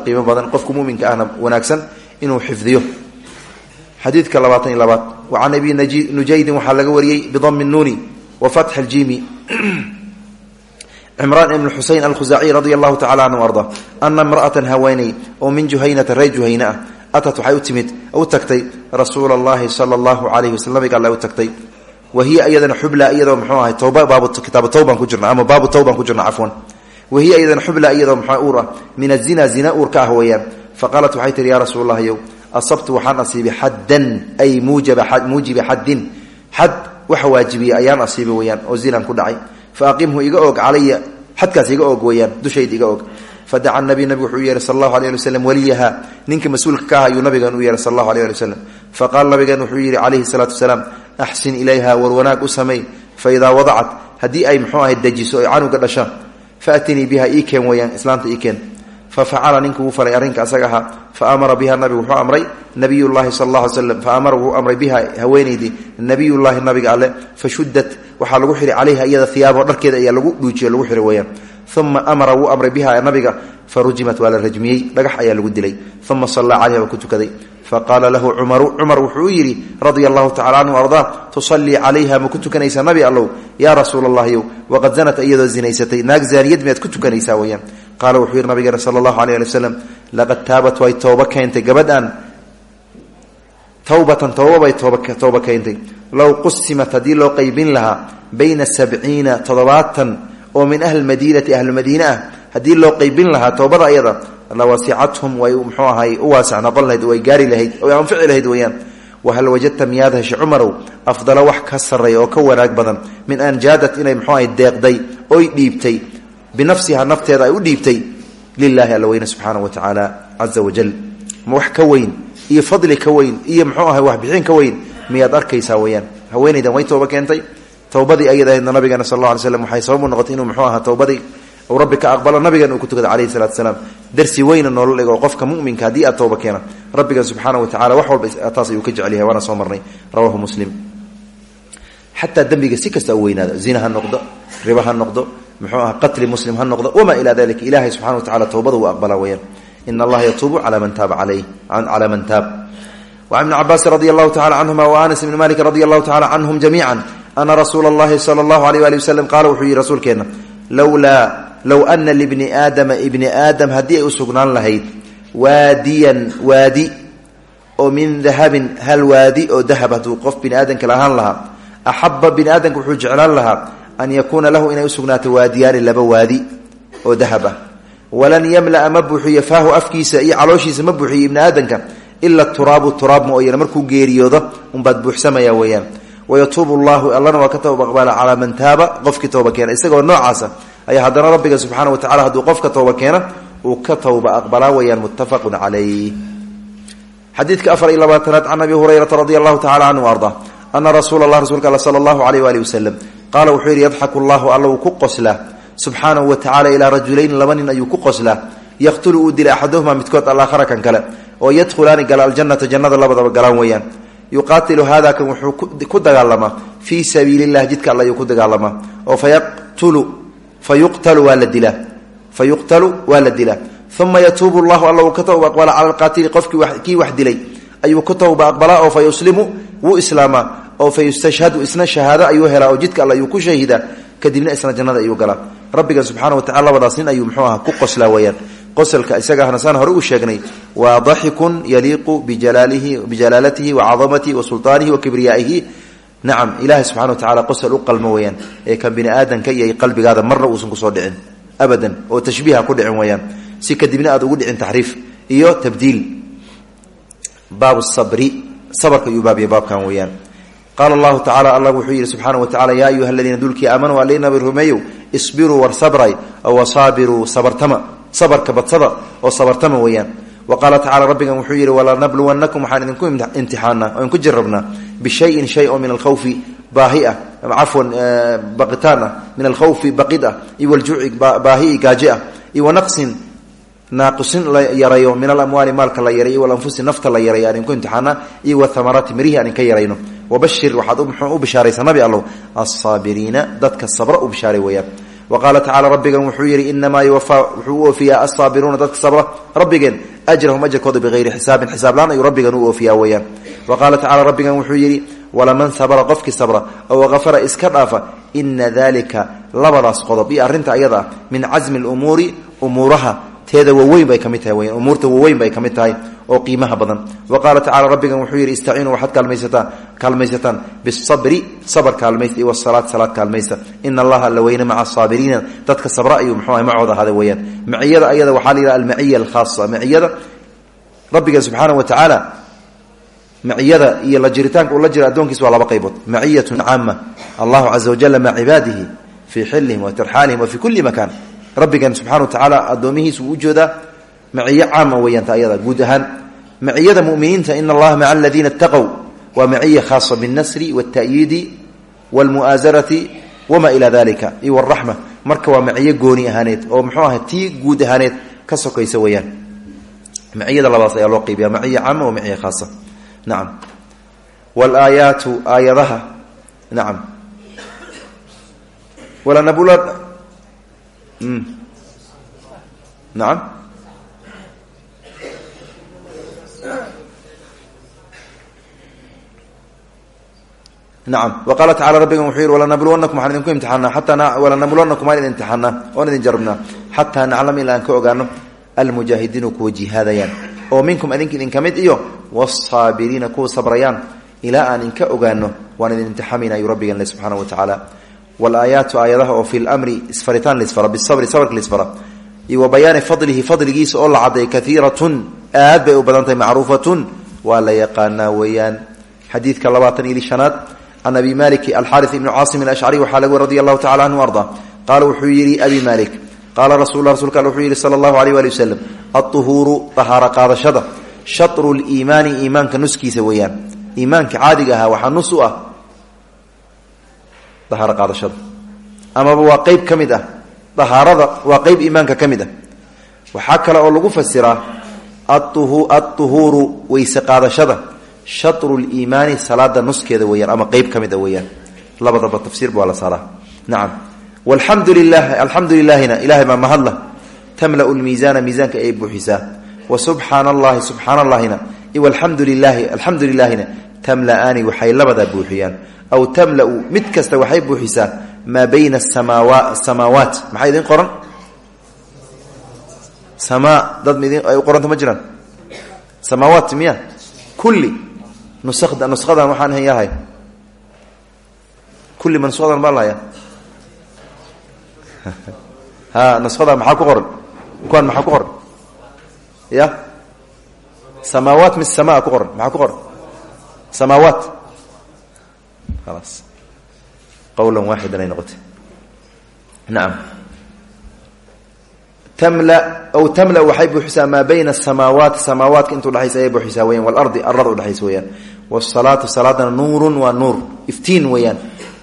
xadiidka labaatan iyo labaad. Wa can abi nujaydin waxaa laga wariyey bidami nuuni wa fatxi ljiimi cimraan ibn xuseyn alkhusaaciy radi allahu tacala anhu arda ana imra'atan haweeney oo min juhaynata ree juhayne ah atat waxay u timid u tagtay rasuula allahi sala allahu alayhi waslam nabiga alle u tagtay. Wa hiya iyadana xubla iyadoo mxuu ahay towba baabu kitaabu towbaan ku jirna ama baabu towbaan ku jirna cafwan wa hiya iyadana xubla iyadoo mxua uur ah min azina zina uur ka asabtu waxaan asiibay xaddan ay muujiba xaddin. Xad waxa waajibiyey ayaan asiibay weyaan oo zinaan ku dhacay. Fa aqimhu iga og calaya xadkaas iga og weyaan dushayda iga og. Fadaca nabiy nabigu wuxuu u yeehay sal allahu alay ali waslem waliyaha ninka mas'uulka ka ah ayuu nabigan u yeehay sal allahu alay ali waslem faqaala nabigan wuxuu yidhi calayhi salaatu wasalaam axsin ilayha war wanaag u samey fa idaa wadacat haddii ay muxuu ahay dejiso oy canuga dhasha faatinii biha ii keen weyaan islaanta ii keen fa facala ninka wuu falay arrinka asaga ahaa fa amara biha nabigu wuxuu amray nabiyullahi sal alla ly slam fa amara wuxuu amray biha haweenaydii nabiyullahi nabiga alle fa shuddat waxaa lagu xihay calayha iyada hiyaabo dharkeeda ayaa lagu dhuujiyo lagu xihay weyaan uma amara wuu amray biha nabiga fa rujimat waa la rajmiyey dhagax ayaa lagu dilay. Uma sallaa calayha waa ku tukaday. Faqaala lahu cumaru cumar wuxuu u yidhi radia allahu tacala canhu ardaa tusallii calayha ma ku tukanaysaa nabi allow? Yaa rasuula allahiyow waqad zanat iyadoo zinaysatay naag zaaniyad miyaad ku qaala wuxuu yidhi nabigeena sala allahu aleyh ali wasalam laqad taabat way tooba keentay gabadhan towbatan toobabay tooba keentay low qusimat haddii loo qeybin lahaa bayna sabciina toddobaatan oo min ahli madiinati ahlumadiine ah haddii loo qeybin lahaa toobada ayada lawasicathum way mxuu ahay u waasac noqon lahayd way gaari lahayd way anfici lahayd weyaan wahal wajadta miyaad heshe cumarow afdala wax ka sarreeya oo ka wanaag badan min an jaadat inay mxuu ahay deeqday oy dhiibtay binafsiha nafteeda ay u dhiibtay lilahi alla weyne subxaana wa tacaala caza wajal ma wax ka weyn iyo fadli ka weyn iyo mxuu ahay waxbixin ka weyn miyaad arkaysaa weyaan haweenaydan way tooba keentay. Towbadii ayadahaydna nabigeena sal alla alay slam waxay sabab u noqotay inuu mxuu ahaa towbadii uu rabbi ka aqbalo nabigan uu ku tukada calayhi salatu salaam. Darsi weyna noolo dhigo qofka muminka haddii aad tooba keena rabbigan subxaana wa tacala wax walba taas ayuu ka jecel mxuu ah qatli muslim ha noqdo. Wamaa ilaa dalika ilaahay subxana wa tacala towbada uu aqbala weyaan in allaha yatuubu calaa man taaba aleyh calaa man taab. Wacan ibni cabaasin radi allahu tacala canhuma wa anas ibni malikin radi allahu tacala canhum jamiica ana rasuula allahi sala allahu aleyh waali waslem qaala wuxuu yihi rasuulkeenna lowlaa low ana libni aadama ibni aadam haddii ay u sugnaan lahayd waadiyan waadi oo min dahabin hal waadi oo dahab hadduu qof bini aadamka la ahaan lahaa axaba bini aadamka wuxuu jeclaan lahaa an yakuuna lahu inay usugnaato waadiyaani laba waadi oo dahab ah walan yamla'a ma buuxiyo faahu afkiisa iyo calooshiisa ma buuxiyo ibni aadamka ila turaabu turaab mooyane markuu geeriyoodo unbaad buuxsamaya weeyaan wayatuubu llahu allana waa ka tooba aqbala calaa man taaba qofkii tooba keena isagoo noocaasa ayaa haddana rabbiga subxaana wa tacala hadduu qofka tooba keena uu ka towba aqbalaa weyaan muttafaqun calayh xadiidka afar iyo labaatanaad can abi hurayrata radi allahu tacala canhu arda ana rasuula wasalam qaala wuxuu yidhi yadxaku llahu alla wuu ku qoslaa subxaanahu wa tacala ilaa rajulayni laba nin ayuu ku qoslaa yaqtulu uu dila axaduhuma midkood alaakhara kan kale. Oo yadkhulaani gala aljanata jannada labadaba galaan weeyaan. Yuqaatilu hada kan wuxuu ku dagaalamaa fii sabiili llah jidka all ayuu ku dagaalamaa oo fayuqtalu waa la dilaa fayuqtalu waa la dilaa uma yatuubu llahu alla uu ka towba aqbala cala alqaatili qofkii kii dilay ayuu ka towba aqbalaa oo wuu islaamaa oo fa isna shahaado ayuu helaa oo jidka all ayuu ku shahidaa kadibna isna jannada ayuu galaa. Rabbigan subxana wa tacala labadaas nin ayuu muxuu aha ku qoslaa weyaan qosalka isaga ahna saan hore u sheegnay waa daxikun yaliiqu bijalaalatihi wa cadamatihi wa sulطaanihi wa kibriyaa'ihi. Nacam ilahay subxana wa tacala qosol u qalmo weyaan ee kan bini aadamka iyo qalbigaada marna uusan ku soo dhicin abadan oo tashbiiha ku dhicin weyaan si kadibna aad ugu dhicin taxriif iyo tabdiil. Baabu sabri sabarka ayuu baabya baabkan weyaan qaala allahu tacala allah wuxuu yidhi subxaana wa yaa ayuha aladiina dulkii aamanuu alinabi rumeeyow isbiruu war sabray sabartama sabarka badsada oo sabartama weeyaan wa qaala rabbigan wuxuu yidhi walanabluwannakum waxaan idinku imtixaanaa oo idinku jarabnaa bishayin shay oo min alkhawfi baahi ah cafwan baqitaan ah min alkhawfi baqid ah iyo waljuuci baahi i gaaje ah iyo wanaqsin naaqisin la yarayo min alamwaali maalka la yaray walanfusi nafta la yaray aan ku imtixaana iyo wathamaraati mirihii aan ka yarayno wabashir waxaad u bishaaraysaa nabi allow alsaabiriina dadka sabra u bishaaray weeyaan wa qaala tacala rabbigan wuxuu yidhi inamaa yuwafaa wuxuu u oofiyaa alsaabiruuna dadka sabra rabbigeen ajrahum ajarkooda bigayri xisaabin xisaablaan ayuu rabbigan u oofiyaa weeyaan wa qaala tacala rabbigan wuxuu yidhi walaman sabra qofkii sabra oo afara iska dhaafa ina dalika labadaas qodob iyo arrinta ayada min casmi lumuuri umuuraha teeda waweyn bay ka mid tahay weyaan umuurta waweyn bay ka mid tahay oo qiimaha badan. Wa qaala tacala rabbigan wuxuu yidhi istaciinuu waxaad kaalmaysataan kaalmaysataan bisabri sabr kaalmaysta iyo wasalaat salaad kaalmaysta. Ina allaha alla weyne maca asaabiriina dadka sabra ayuu muxuu ahay macooda ahada weeyaan. Maciyada ayada waxaa la yidhaha almaciya alkhaasa maciyada rabbiga subxaana wa tacaala maciyada iyo la jiritaanka uu la jira addoonkiis waa laba qaybood. Maciyatun caama allahu caza wajala maca cibaadihi fii xillihim wa tarxaalihim wa fii kulli makaan rabbigan subxana wa tacaala addoomihiis wuu u joodaa maciyo caama weeyaan ta ayada guud ahaan maciyada muminiinta ina allaha maca aladiina itaqow waa maciya khaasa biاlnasri wاlta'yiidi wاlmu'aasarati wama ila dalika iyo wاraxma marka waa maciyo gooni ahaaneed oo muxuu ahay tii guud ahaaneed ka sokaysa weeyaan maciyada labaas ayaa loo qeybiya maciya caama wa maciya khaasa nacam wlaayaatu aayadaha nacam walanabula nacam nacam wa qaala tacala rabbigan wuxuu yihi walanabluwannakum waxaan idinku imtixaanaa. Xataa walanabluwannakum waan idin imtixaanaa. Waan idin jarabnaa. Xataa naclam ilaa aan ka ogaano almujaahidiinu kuwa jihaadayaan. Oo minkum idinka idin ka mid iyo wsaabiriina kuwa sabrayaan. Ilaa aan inka ogaano waan walaayaatu aayadaha oo fi lmri isfaritaan laisfara bisabri sabrka laisfara iyo wa bayaani fadlihi fadligiisa oo la caday kaiiratun aad bay u badan tahay macruufatun waa la yaqaanaa weeyaan xadiidka labaatan iyo lishanaad can abi maliki alxaari ibni caasim alashcari waxaa laga radi allahu tacala anhu arda qaala wuxuu yidhi abi malik qaala rasul rasulka al wuxuu yidhi sala allahu aleyh waali wasalam alطuhuuru dahaaro qaadashada. Amaba waa qeyb ka mid ah dahaarada waa qeyb iimaanka ka mid ah. Waxaa kale oo lagu fasiraa aطuhuuru weyse qaadashada shatru liimaani salaada nuskeeda weyaan ama qeyb ka mid a weyaan labadaba tafsiirba waa la saaraa. Nacam. Walxamdu lilah alxamdu lilaahina ilahay baa mahadla ay buuxisaa. Wa subxaana allahi subxaana allahina alxamdu lilaahi alxamdu lilaahina tamla'aani waxay labadaa buuxiyaan aw tamlau mid kasta waxay buuxisaa maa bayna samaawaat. Maxaa idin qoran? Samaa dad ay u qoranta ma jiraan. Samaawaat miya? Kulli nusada nushadan waxaan han yahay. Kulli ma nushadan baa lahaya ha nushadan maxaa ku qoran? Kuwaan maxaa ku qoran? Ya? Samaawaat mis samaa ku qoran maxaa ku qoran? Samaawaat khalaas qawlan waaxidan ay noqotay nacam tamla aw tamla waxay buuxisaa maa bayna asamaawaati samaawaadka inta udhexaysa ayay buuxisaa weyaan walardi arada udhexaysa weyaan wasalaatu salaadana nuurun waa nuur iftiin weeyaan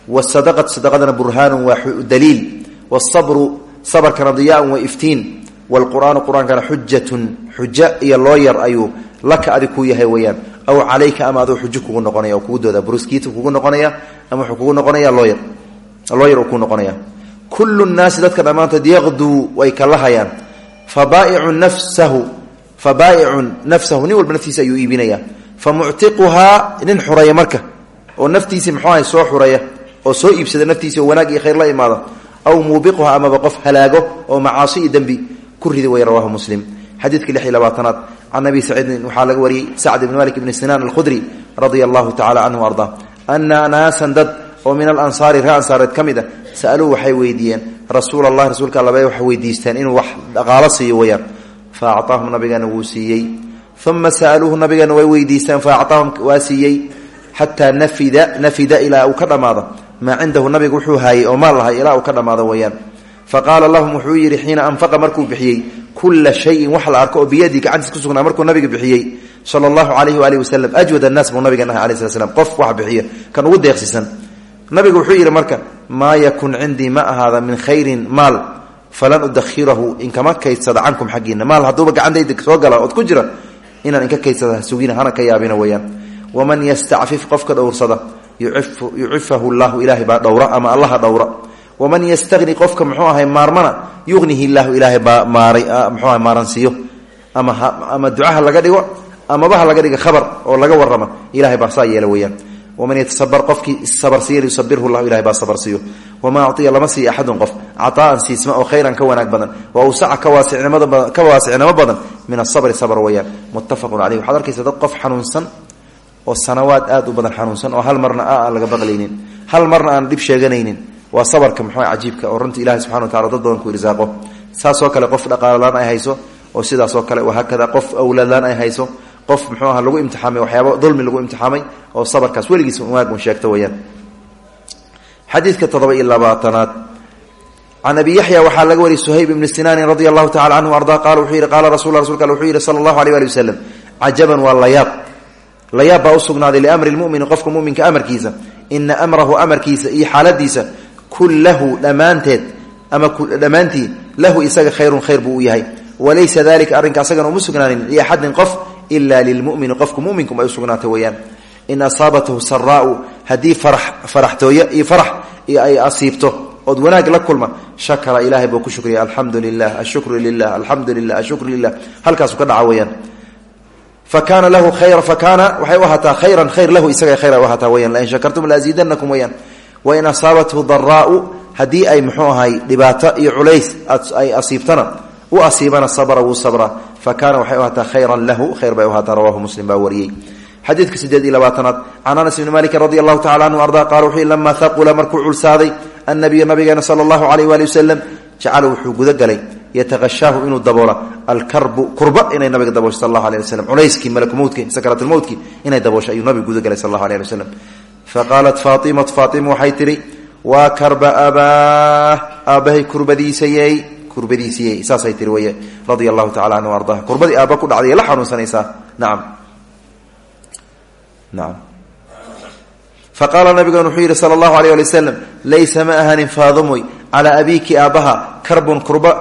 wasadaqatu sadaqadana burhaanun waa daliil wasabru sabarkana diyaan waa iftiin wlqur'aanu qur'aankana xujatun xujo iyo loo yar ayuu laka adig ku yahay weyaan aw calayka ama aduu xujo kugu noqonaya oo kugu dooda bruskiita kugu noqonaya ama wuxuu kugu noqonaya looyar looyar uu ku noqonaya kullu nnaasi dadka dhammaantood yaqduu way kalahayaan fabaaicun nafsahu fabaaicun nafsahu nin walba naftiisa ayuu iibinaya fa muctiquhaa nin xureeya marka oo naftiisii muxuu ahay soo xureeya oo soo iibsada naftiisi oo wanaag iyo khayr la imaada aw muubiquha amaba qof halaago oo macaasi iyo dembi ku ridi way rawahu muslim xadiidka lix iyo labaatanaad can abi saciidin waxaa laga wariyey sacd ibni malik ibni sinaan alkhudri radia allahu tacala canhu arda ana naasan dad oo min alansaari ree ansaareed ka mid a sa'aluu waxay weydiiyeen rasuul allahi rasuulka alla waxay weydiisteen inuu wax dhaqaalo siiyo weyaan fa acطaahum nabigeena wuu siiyey. Uma sa'aluuhu nabigeena way weydiisteen fa acطaahum waa siiyey xataa nafida nafida ilaa uu ka dhammaado maa cindahu nabiga wuxuu haayey oo maal lahay ilaa uu ka weyaan faqaala lahum wuxuu yidhi xiina anfaqa markuu bixiyey kula shayin wax la arko oo biyadii gacantiis ku sugnaa markuu nabiga bixiyey sala allahu calayhi waalihi wasalam ajwad annaas buu nabigan ahay alai slat slam qof wax bixiya kan ugu deeqsisan. Nabigu wuxuu yidhi marka maa yakun cindii ma ahaada min khayrin maal falan udakhirahu inkama kaydsada cankum xaggiina maal hadduuba gacantayda soo gala ood ku jira inaan inka kaydsada sugina hana ka yaabina weyaan waman yastacfif qofka dhowrsada yucifahu llahu ilaahay baa ama allaha dhowra waman yastani qofka mxuu ahay maarmana yunihi llahu ilaahay baa maaray mxuu aha maaransiiyo ama ama ducaha laga dhigo amaba ha laga dhiga khabar oo laga warrama ilahay baa saa yeela weyaan waman yatasabar qofkii sabarsiiyan yusabirhu llahu ilahay baa sabarsiiyo wamaa acطiya lama siiya axadun qof caطaa'an siisma oo khayran ka wanaag badan wa awsaca ka waasicnimo badan min asabri sabr weyaan muttafaqun caleyh waxaad arkaysa dad qof xanuunsan oo sanawaad aad u badan xanuunsan waa sabarka muxuu cajiibka oo runta ilahi subxana wa tacala dad badan ku irsaaqo. Saasoo kale qof dhaqaalolaan ay hayso oo sidaasoo kale wahaakada qof awlaadlaan ay hayso qof muxuu aha lagu imtixaamay waxyaaba dulmi lagu imtixaamay oo sabarkaas weligiis waag un sheegta weyaan xadiidka toddoba iyo labaatanaad. Can abi yaxya waxaa laga wariyay suhayb ibni sinaanin radia allahu tacala arda qala wuxuu yihi qaala rasul rasulka wuxuu yihi sala allahu aleyh ali wasalam cajaban waa layaab. Layaab baa usugnaaday liamri lmumini qofka muminka amarkiisa. Ina amrahu amarkiisa iyo xaaladiisa kullahu dhammaanteed ama dhammaantii lahu isaga khayrun khayr buu u yahay. Walaysa dalika arrinka asagana uma sugnaanin liaxadin qof ila lilmumini qofka muminkum ay usugnaatay weeyaan. In asaabathu saraau haddii faraxtooyo iyo farax ay asiibto ood wanaag la kulma shakara ilahay buu ku shukriya alxamdu lilah ashukru lilah alxamdu lilah ashukru lilah halkaasu ka dhaca weyaan fakaana lahu khayra fakaana waxay u ahaataa khayran khayr lahu isaga u weyaan laaziidanakum weyaan wain asaabathu daraau haddii ay muxuu ahay dhibaato iyo culays ay asiibtana u asiibana sabra wuu sabra. Fakaana waxay u ahaataa khayran lahu khayr bay u ahaataa rawahu muslim baa wariyey. Xadiidka sideed iyo labaatanaad can anas bni maliki radi allahu tacala anhu arda qala wuxuu yhi lama haqula markuu culsaaday annabiyu nabigeena sala allahu alayh waali wasalam jacala wuxuu gudagalay yatahashaahu inuu daboola alkarbu kurba inay nabiga daboosho sal allahu aleh waslm culayskii malakumowdki sakaraatulmowtki inay daboosho ayuu nabiga gudagalay sal allahu aleh ali waslem faqaalat faatimatu faatima waxay tihi waa karba abaah aabbahay kurbadiisayey kurbadiisiyey saasay tihi wey radia allahu tacala anhu ardaha kurbadii aabba ku dhacday la xanuunsanaysaa nacam nacam faqaala nabigan wuxuu yidhi sala allahu aleyh ali wasalam laysa ma ahanin faadumoy calaa abiiki aabbaha karbun kurba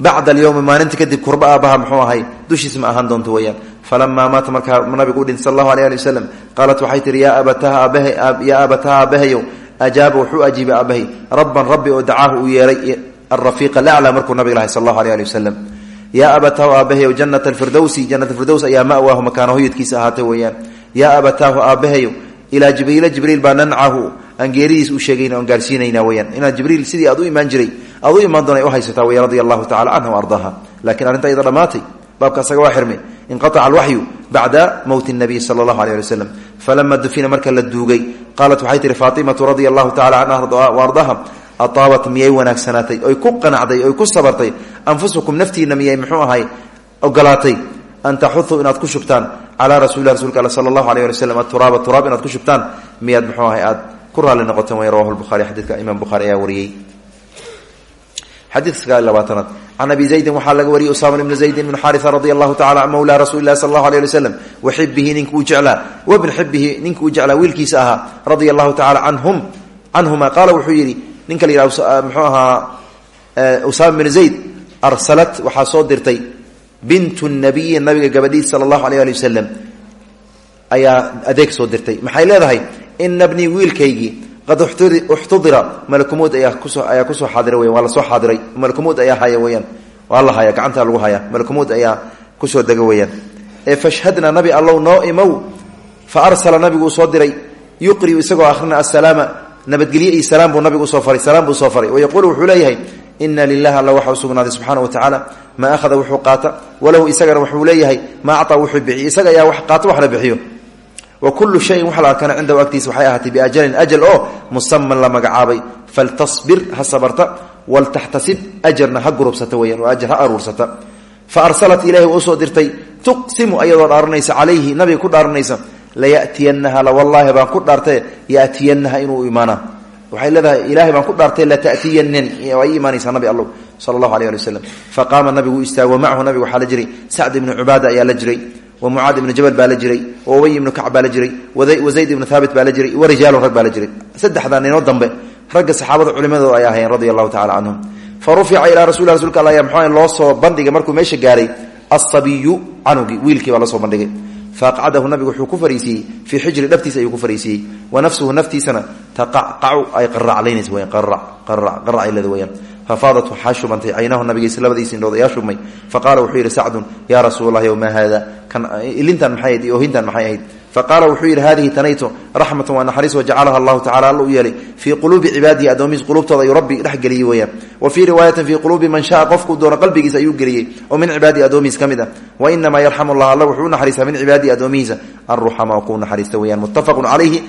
bacda alyowmi maalinta kadib kurba aabbaha muxuu ahay dushiis ma ahaan doonto weyaan falamaa maata markaa nabigu u dhintay sal allahu aleyh ali wasalam qaalat waxay tihi yaa aabataha aabahayow ajaaba wuxuu ajiibay aabahay rabban rabbi oo dacaahu uu yeeray alrafiiqa laclaa markuu nabiga lahay sal allahu aleyh ali wasalam yaa abatahu aabahayow janat alfirdowsi janat alfirdows ayaa ma'waahu makaana hoyadkiisa ahaatay weeyaan yaa abataahu aabahayow ilaa jibriila jibriil baa nancahu aan geeridiis u sheegayna oon gaarsiinayna weyaan inaad jibriil sidii aad u imaan jiray aad u imaan doona ay u haysataa weya radia allahu tacala canha baabka asaga waa xirmay inqaaca alwaxyu bacda mowti nabiy sala allahu aleyh ali wasalam falama dufina marka la duugay qaalat waxay tihi faatimatu radia allahu tacala canha wa ardaha ataabat miyay wanaagsanaatay? Oy ku qanacday oy ku sabartay? Anfusukum naftiina miyay muxuu ahay ogolaatay? An taxuuu inaad ku shubtaan calaa rasulilah rasulka all sala allahu aleyh ali waslm aturaaba turaab inaad ku shubtaan miyaad muxuu ahay aad ku raalli noqoteen way xadiidka sagaal labaatanaad. Can abi zaydin waxaa laga wariyey usama ibni zaydin bn xaria radia allahu tacala mawla rasuli lah sal allahu aleh ali waslem wa xibihi ninka uu jeclaa. Wabn xibihi ninka uu jeclaa. Wiilkiisa ahaa radia allahu tacala canhum canhuma qaala wuxuu yidhi ninka la yidhaha muxuu ahaa usama bn zayd arsalat waxaa soo dirtay bintu nabiyi nabiga gabadhiis sala allahu aleyh ali wasalam ayaa adeeg soo dirtay. Maxay leedahay? Ina bnii wiilkaygii qad uxtudira malakumood ayaa ku soo xaadira weyan waa la soo xaadiray. Malakumood ayaa haya weyaan waa haya gacantaa lagu haya. Malakumood ayaa ku soo dega weyaan ee fashhadna nabi allow noo imow fa arsala nabigu uu soo diray yuqriu isagoo akhrina assalaama nabadgelye iyo salaam buu nabigu u soo faray salaam buu soo faray. Wayaquulu wuxuu leeyahay ina lilahi alla waxa u sugnaaday subxaana wa tacaala maa ahada wuxuu qaata walahu isagana wuxuu leeyahay maa acطaa wuxuu bixiy isaga ayaa wax qaata wax la bixiyo wa kullu shayin wax la arkana cindahu agtiisa waxay ahaatay biajalin ajal oo musaman la magacaabay. Faltasbir ha sabarta. Waltaxtasib ajarna ha gurubsata weyaan oo ajar ha aruursata. Fa arsalat ilahi waa u soo dirtay tuqsimu ayadoo dhaaranaysa calayhi nabiga ku dhaaranaysa layatiyanaha lawallaahi baan ku dhaartay yatiyanaha inuu imaana waxay leedahay ilahay baan ku dhaartay latatiyanan ay imaanaysaa nabi allow sala allahu aleh ali wasalam faqaama wa wa mucaad ibnu jabal baa la jiray ubay ibnu kacb baa la jiray wa zayd ibnu thaabit baa la jiray wa rijaalun rag baa la jiray. Saddexdaa ninoo dambe ragga saxaabada culimadooda ay ahaayeen radia allahu tacala canhum fa rufica ilaa rasul rasulka alla ayaa mxuu loo soo bandhigay markuu meesha gaaray asabiyu canugii wiilkii baa la soo bandhigay. Faaqcadahu nabigu wuxuu ku fariisiiyey fii xijri dhabtiisa ayuu ku fariisiiyey wa nafsuhu naftiisana weyaan fafaadat waxaa shubantay caynahu nabigiisa labadiisi indhood ayaa shubmay faqaala wuxuu yidhi sacdun yaa rasuul allahi maa haada ilintan maxay ahayd iyo ohintan maxay ahayd faqaala wuxuu yidhi hadihi tanaytu raxmatan waa naxariis wajacalaha allahu tacala alla u yeelay fii quluubi cibaadihi addoomihiis quluubtooda ayuu rabbi dhex geliyey weyaan wa fii riwaayatin fii quluubi man shaa qofkuu doono qalbigiisa ayuu geliyey oo min cibaadihi addoomihiis ka mid ah wa inamaa yarxamu llah alla wuxuu u naxariistaa min cibaadihi addoomihiisa alruxamaa kuu naxariista weyaan muttafaqun calayhi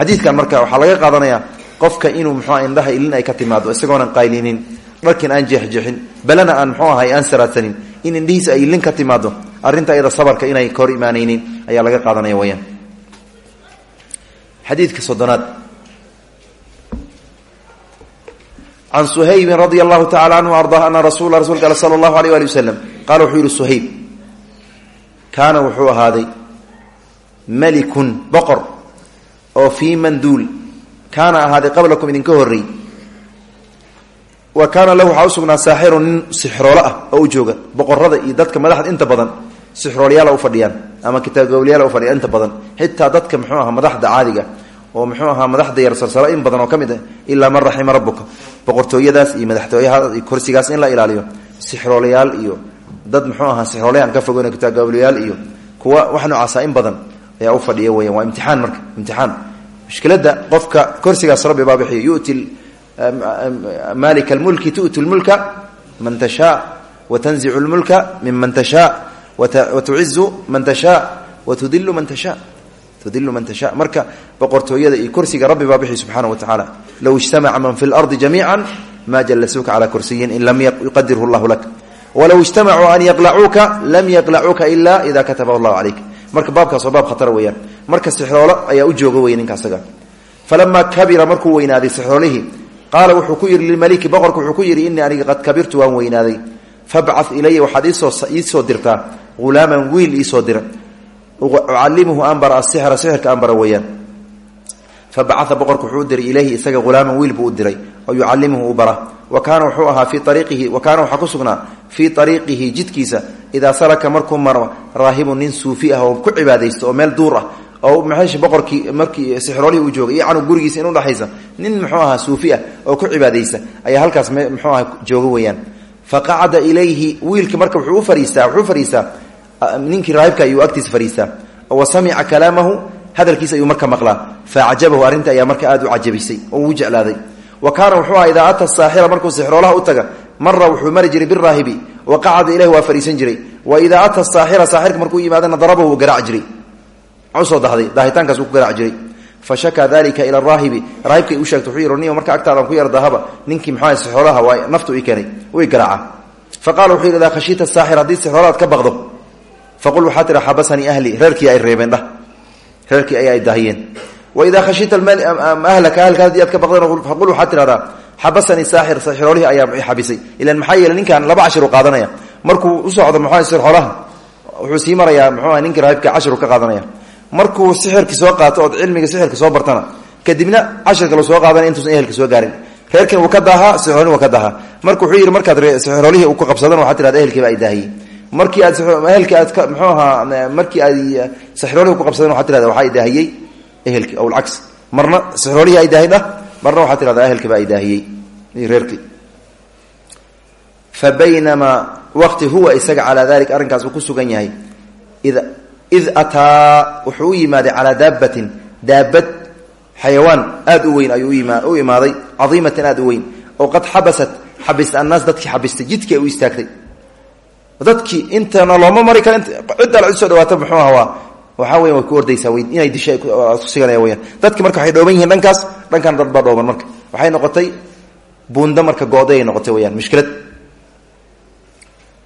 xadiidkan marka waxaa laga qaadanayaa qofka inuu muxua indhaha ilin ay ka timaado isagoonan qaylinin dharkin aan jeexjeexin balena aan muxuu ahay aan saraadsanin in indhihiisa ay ilin ka timaado arrinta iyada sabarka inay ka hor imaanaynin ayaa laga qaadanaya weyaan xadiidka soddonaad. Can suhaybin radia allahu tacala canhu ardaa ana rasuula rasulka al sala allahu aleyh ali wasalam qaala wuxuu yihi suhayb kaana wuxuu ahaaday malikun oo fii manduul. Kaana ahaaday qablakum idinka horrey wa kaana lahu waxaa u sugnaa saaxirun nin sixroolo ah oo u jooga. Boqorada iyo dadka madaxda inta badan sixroolyaala u fadhiyaan ama kitaabgowliyaala u fadhiyaan inta badan. Xitaa dadka muxuu ahaa madaxda caadiga oo muxuu ahaa madaxda yar sarsaro in badan oo ka mid ah ilaa man raxima rabbuka. Boqortooyadaas iyo madaxtooyaha iyo kursigaas in la ilaaliyo. Sixroolayaal iyo dad muxuu ahaa sixroolayan ka fogeyn kitaabgowliyaal iyo kuwa wax noocaasa in badan ayaa u fadhiya weyan waa imtixaan marka imtixaan. Mushkilada qofka korsigaas rabbi baa bixiyo yuti maalika almulki tu'ti lmulka man tashaa watanzicu lmulka miman tashaa watucizu man tashaa watudilu man tashaa tudilu man tashaa marka boqortooyada iyo kursiga rabbi baa bixiy subxaana wa tacaala low ijtamaca man fi lardi jamiica ma jalasuuka calaa kursiyin in lam yuqadirhu llahu lak. Walow ijtamacuu an yaqlacuuka lam yaqlacuuka ila ida katabahu llahu calayk marka baabkaas waa baab khatara weyaan marka sixroolo ayaa u jooga wey ninka asaga. Falamaa kabira markuu weynaaday sixroolihii qaala wuxuu ku yidhi lilmaliki boqorku wuxuu ku yidhi innii aniga qad kabirtu waan weynaaday. Fabcad ilaya waxaad iisoo dirtaa. Hulaaman wiil iisoo dira. Ucalimuhu aan bara asixra sixirka aan bara weeyaan fabacaa boqorku wuxuu diray ilayhi isaga hulaaman wiil buu u diray oo yucalimuhu u bara wa kaana wuxuu ahaa fii ariiqihi wa kaana waxaa ku sugnaa fii ariiqihi jidkiisa idaa salaka markuu maro raahibun nin suufi ah oo ku cibaadaysto oo meel duur ah oo meesha boqorkii markii sixroolihii uu joogay iyo canug gurigiisa in udhexaysa nin muxuu ahaa suufi ah oo ku cibaadaysta ayaa halkaas muxuu aha jooga weeyaan marka wuxuu u fariistaa wuxuu fariistaa ninkii hadalkiisa ayuu marka maqlaa. Faacjabahu arrinta ayaa marka aad u cajabisay oo uu jeclaaday. Wa wuxuu aha idaa ata saaxira markuu sixroolaha u taga mara wuxuu mari jiray biraahibi wa qacada ilayhi waa fariisan jiray. Wa idaa ata saaxira saaxirka markuu yimaadana darabahu garaac jiray. Usoo dahday daahitaankaas uu ku garaac jiray. Fa shakaa ila raahibi raahibkay u sheegtay wuxuu yidhi niyo marka agtaadaan ku yar dahaba ninkii muxuu sixroolaha waa naftu ii keenay way garaaca. Fa wuxuu yidhi idaa khashiita saaxir haddii sixroolaad ka baqdo faqul waxaa tira xabasanii ahli reerkii ay reebeen dhah reerkii ay ay daahiyeen waidaa khashita ahlaka ahlka haddii aad ka baqdeen faqul waxaad tidhahdaa xabasanii saaxir sixroolihii ayaa xabisay. Ilan maxaa yeele ninkan laba cashir u qaadanaya. Markuu u socdo muxuu sixroolaha wuxuu sii marayaa muxuu ninkii raahibka cashiru ka qaadanaya. Markuu sixirkii soo qaato ood cilmiga sixirka soo bartana kadibna cashirka la soo qaadanaya intuusan ehelka soo gaarin. Reerkan wuu ka daahaa sixroolihii waa ka daahaa. Marka wuxuu yidhi markaad daahiyey markii aad ehelkii aad mxuu ahaa markii ay sixroolihii ku qabsadeen waxaa tirahda waxaa daahiyey ehelkii aw alcagsi marna sixroolihii ay daahin ah marna waxaa tirahdaa ehelkiiba ay daahiyey reerkii. Fa waqti huwa isaga calaa dalik arrinkaas ku sugan yahay. Id ataa wuxuu yimaaday calaa daabbatin daabad xayawaan aad u weyn ayuu u imaaday cadiimatin oo qad xabasat xabista annaas dadkii xabistay jidkii ay istaagtay dadkii intana looma mari karo cidda soo dhawaata muxuu aha waa waxaa weya ku ordaysaa inay disha ku siganaya weyaan dadki marka waxay dhooban dhankaas dhankan dad baa dhooban marka. Waxay noqotay buundo marka go-day ay noqotay weyaan mushkilad.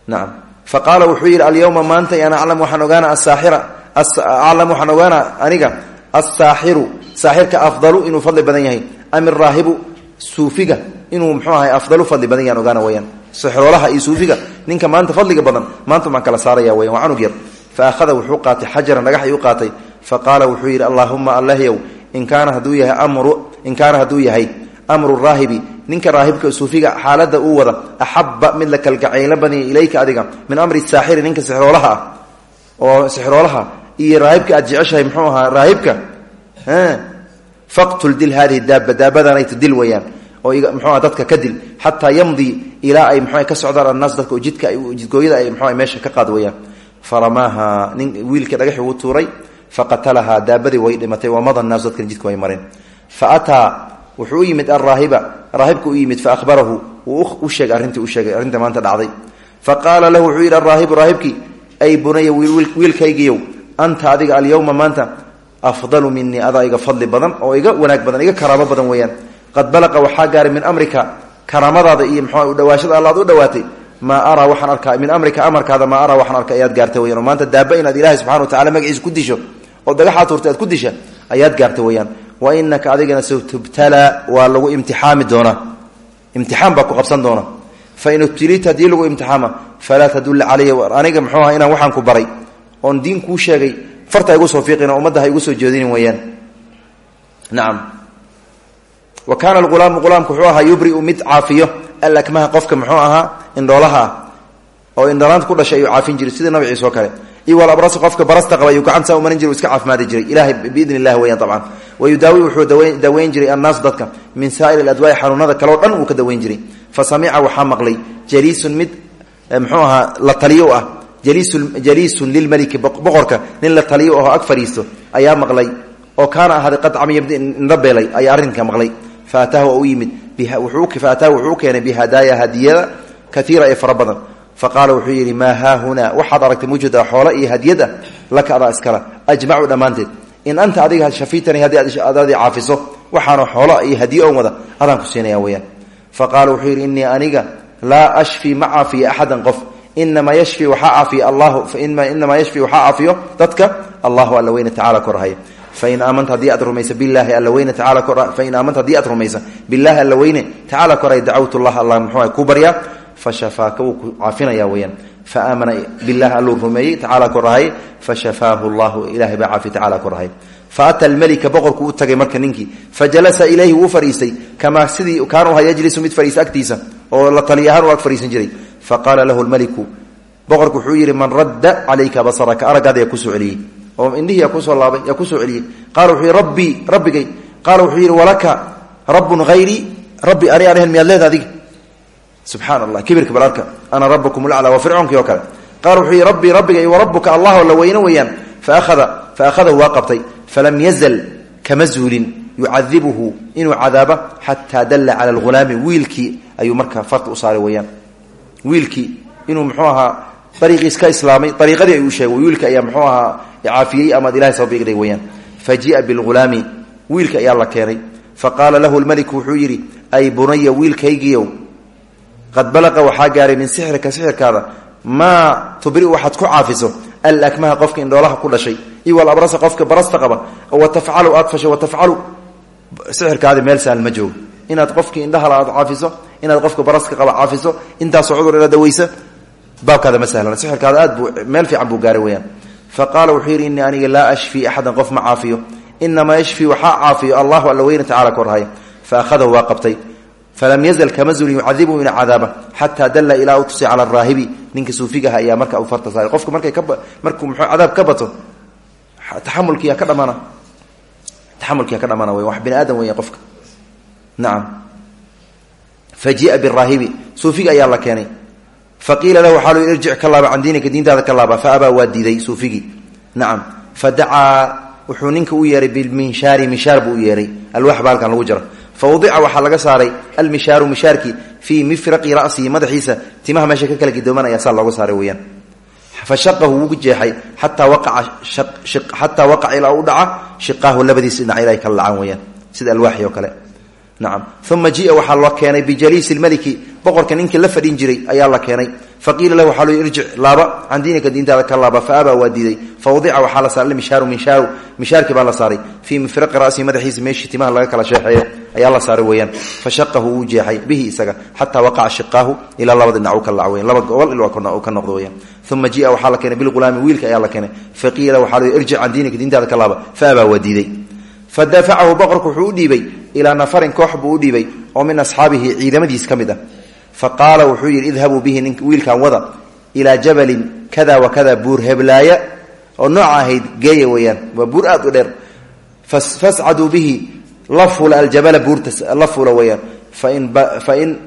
Nacam fa qaala wuxuu yidhi alyawma maanta ana aclam waxaan ogaana asaaxira aclam waxaan ogaana aniga asaaxiru saaxirka afdalu inuu fadli badan yahay. Am iraahibu suufiga inuu muxuu ahay afdalu fadli badan yahan ogaana weyaan sixroolaha iyo suufiga ninka maanta fadliga badan maanta maan kala saaraya weyan waa canug yar. Fa akhada wuxuu qaatay xajaran dhagax ayuu qaatay. Fa qaala wuxuu yidhi allaahuma allahyow in kaana hadduu yahay amru in kaana hadduu yahay amru raahibi ninka raahibka suufiga xaaladda uu wada axabba mid la kalgacaylo badanya ilayka adiga min amri saaxiri ninka sixroolaha ah oo sixroolaha iyo raahibka aad jeceshahay muxuu ahaa raahibka faqtul dil haadihi daaba daabadanayto dil weeyaan oo dadka ka dil xataa yamdi ilaa ay mxua ka socdaan annaas dadka jidka jidgooyada ay mxua meesha ka qaad faramaaha nin wiilkii dhagaxi uu tuuray faqatalahaa daabadii way dhimatay wamada naas dadkan jidka way mareen. Fa ataa wuxuu yimid alraahiba raahibka u yimid faahbarahu wuu u sheegay arrintii u sheegay arrinta maanta dhacday. Fa qaala lahu wuxuu yidhi raahibkii ay bunaya wiilkaygiiyow anta adiga alyowma maanta afdalu minii adaa iga fadli badan oo iga wanaag badan iga karaamo badan weeyaan qad balaqa waxaa gaaray min amrika karaamadaada iyo mxua udhawaashada allaad u dhawaatay maa araa waxaan arkaa min amrika amarkaada maa araa waxaan arka ayaad gaartay weyan oo maanta daaba inaad ilahay subxana wa tacala magaciisa ku disho oo dagaxaa tuurtay aad ku disha ayaad gaartay weyaan wa inaka adigana satubtalaa waa lagu imtixaami doonaa imtixaan baa ku qabsan doona. Fain ubtilita haddii lagu imtixaama falaa tadulla calaya aniga mxuu aha inaan waxaan ku baray. Oon diin kuu sheegay farta igu soo fiiqin oo igu soo jeedinin weeyaan. Nacam wa kaana alghulaamu ghulaamku wuxuu ahaa yubriu mid caafiyo alakmaha qofka muxuu ahaa indhoolaha ah oo indholaanta ku dhashay ayuu caafin jiray sidii nabi ciise oo kale iyo walabrasi qofka barasta qaba ayuu gacanta umarin jiray iska caafimaadi jiray ilahay biidni illahi weyan abcan wayudaawi wuxuu daweyn jiray annaas dadka min saa'ir aladwaa'i xanuunada kaleo dhan uu ka daweyn jiray fa samica waxaa maqlay jaliisun mid muxuu ahaa la taliyo ah jaliisun lilmeliki boqorka nin la taliyo aho ag fadhiisto ayaa maqlay oo kaana faataahu oo u yimid faataahu wuxuu u keenay bihadaaya hadiyada kaiira ee fara badan. Fa qaala wuxuu yidhi maa haahunaa waxaad aragtay mawjuda xoolo iyo hadiyad ah laka adaa iskala. Ajmacu dhammaanteed. In anta adiga shafiitani haddii adaadi caafiso waxaana xoolo iyo hadiye on wada. Adaan ku siinaya weyaan fa qaala wuxuu yidhi innii aniga laa ashfi ma caafiya axadan qof. Inamaa yashfi waxaa caafiya allahu inamaa yashfi waxaa caafiyo dadka allahu alla weyne tacala korhaya fain aamanta haddii aad rumaysa bilaahi alla weyne taala fain aamanta haddii aad rumaysa bilaahi alla weyne tacaala koray dacawtu llah allah muxuu ku baryaa fa shafaaka wuu ku caafinaya weyaan fa aamana bilahi alluu rumeeyey tacaala korahay fa shafaahu llahu ilahay baa caafi tacala korahay fa ata almelika boqorku u tagay marka ninkii fa jalasa ilayhi wuu fadhiistay kamaa sidii kaanu ahaa yajlisu mid fadhiista agtiisa oo la taliya ahaan oo indhihii yaa ku soo laabay yaa ku soo celiyey. Qaala wuxuu rabbii rabbigay. Qaala wuxuu walaka rabbun hayrii rabbi aan ahayn miyaad adiga subxaan kibirka bal arka. Ana rabbakum laclaa waa fircoonkii oo kale. Qaala wuxuu rabbii rabbigay wa rabbuka allah oo la weyno weeyaan faahada fa akhadahu waa qabtay. Falam yazal kama zuulin yucadibuhu. Inuu cadaaba xataa dalla cala alghulaami wiilkii ayuu markaa farta u saaray weyaan wiilkii muxuu ahaa ariiqiis ka islaamay ariiqadii ayuu sheegay wiilka ayaa muxuu ahaa caafiyey amaad ilahay sabab igday weyaan fa ji'a bilghulaami wiilka ayaa la keenay. Fa qaala lahu lmeliku wuxuu yidhi ay bunaya wiilkaygiiow qad balaqa waxaa gaaray min sixrika sixirkaada maa tubriu waxaad ku caafiso alakmaha qofka indhoolaha ku dhashay iyo walabrasa qofka barasta qaba wa tafcalu aad fasho wa tafcalu sixirkaadi meel sahal ma joogo. Inaad qofkii indhahala aad caafiso inaad qofka baraska qaba caafiso baabkaada ma sahlan. Sixirkaada aad buu meel fiican buu gaaray weyaan fa qaala wuxuu aniga laa ashfii axadan qof ma caafiyo. Inamaa yashfii waxaa caafiyo allahu alla weyne tacala korhaya fa akhadahu waa qabtay. Falam yazal kama zulin yucadibuhu ina cadaaba dalla ilaa u tusay cala ninka suufigaha ayaa marka u farta saaray. Qofka markay markuu muxuu cadaab ka bato taxamulkiyaa ka dhamaana. Taxamulkiyaa ka dhamaana wey wax bini aadam weya qofka. Nacam fa ji'a biraahibi suufiga ayaa keenay faqiila lahu waxaa lu irjic ka laaba can diinika diintaada ka laaba. Fa abaa waa diiday suufigii. Nacam. Fa dacaa wuxuu ninka u yeehay bilminshaari mishaar buu u yeehay alwax ba halkan lagu jira fa wadica waxaa laga saaray almishaaru mishaarkii fii mifraqi ra'sihi madaxiisa. Timaha meesha ka kala gidooman ayaa saa looga saaray weyaan fa shaqahu wuu jeexay xataa waqaca xataa waqaca ilaa u dhaca shiqaahu labadiisa dhinac ilaa ay kala dhacaan weyaan sida alwaaxi oo kale nacam uma jia waxaa la keenay bijaliisi lmeliki boqorka ninkii la fadhin jiray ayaa la keenay. Faqiila lahu waxaa lu irjic laaba. Can diinika diintaada ka laaba. Fa abaa waa diiday. Fa wadica waxaa la saaray mishaaru minshaaru mishaarkii baa la saaray. Fii mifraqi ra'sihi madaxiisa meeshii timaha laga kala sheexeeyo ayaa la saaray weeyaan. Fa shaqahu wuu jeexay bihi isaga xataa waqaca shiqaahu ilaa labada dhinac u ka lac weyan laba gobol il ka noqdo weyaan uma jia waxaa la keenay bilghulaami wiilka ayaa la keenay. Faqiila waxaa l irjic can diinika faabaa fa dafacahu boqorku wuxuu u dhiibay ilaa nafarin koox buu u dhiibay oo min asxaabihi ciidamadiis ka mid ah. Fa qaala wuxuu yidhi idhabuu bihi wiilkan wada ilaa jabalin kada wa kada buur heblaaya oo nooca ahayd geeya weeyaan waa buur aad u dheer. Fascaduu bihi la fula aljabala buurta la fula weeyaan. Fain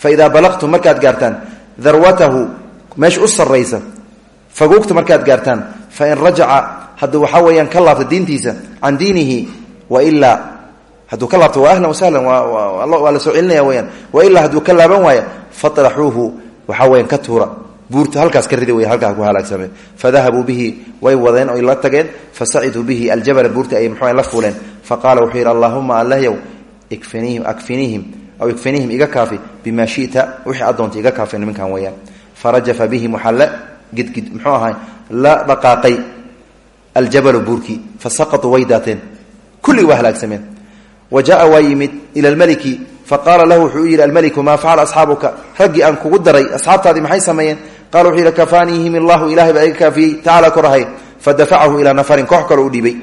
faidaa balaqtum markaad gaartaan darwatahu meesha u saraysa faguugta markaad gaartaan fain rajaca hadduu waxaa diintiisa can diinihi wailaa hadduu ka laabto waa ahlan wasahlan waa la soo celinaya weyaan wailaa hadduu ka laaban waaya fatraxuuhu waxaa weyaan ka tuura. Buurta halkaas ka ridi wey halkaa ku halaagsameen fadahabuu bihi way wadeen oy la tageen. Fasaciduu bihi aljabala buurta ay mxu la fuuleen. Faqaala wuxuu yidhi allahuma allahyow ikfinihim akfinihim aw ikfinihim iga kaafi bima shita wixii adoonta iga kaafi niminkan weyaan farajafa bihim waxaa kulligii waa halaagsameen. Wa jaa waa yimid ila almaliki faqaala lahu wuxuu u yidhi almeliku maa facala asxaabuka? Raggii aan kugu daray asxaabtaadii maxay sameeyeen? Qala wuxuu yidhi kafaaniihim illahu ilahay baa iga kaafiyey tacala korahay fadafacahu ilaa nafarin koox kaloo u dhiibay.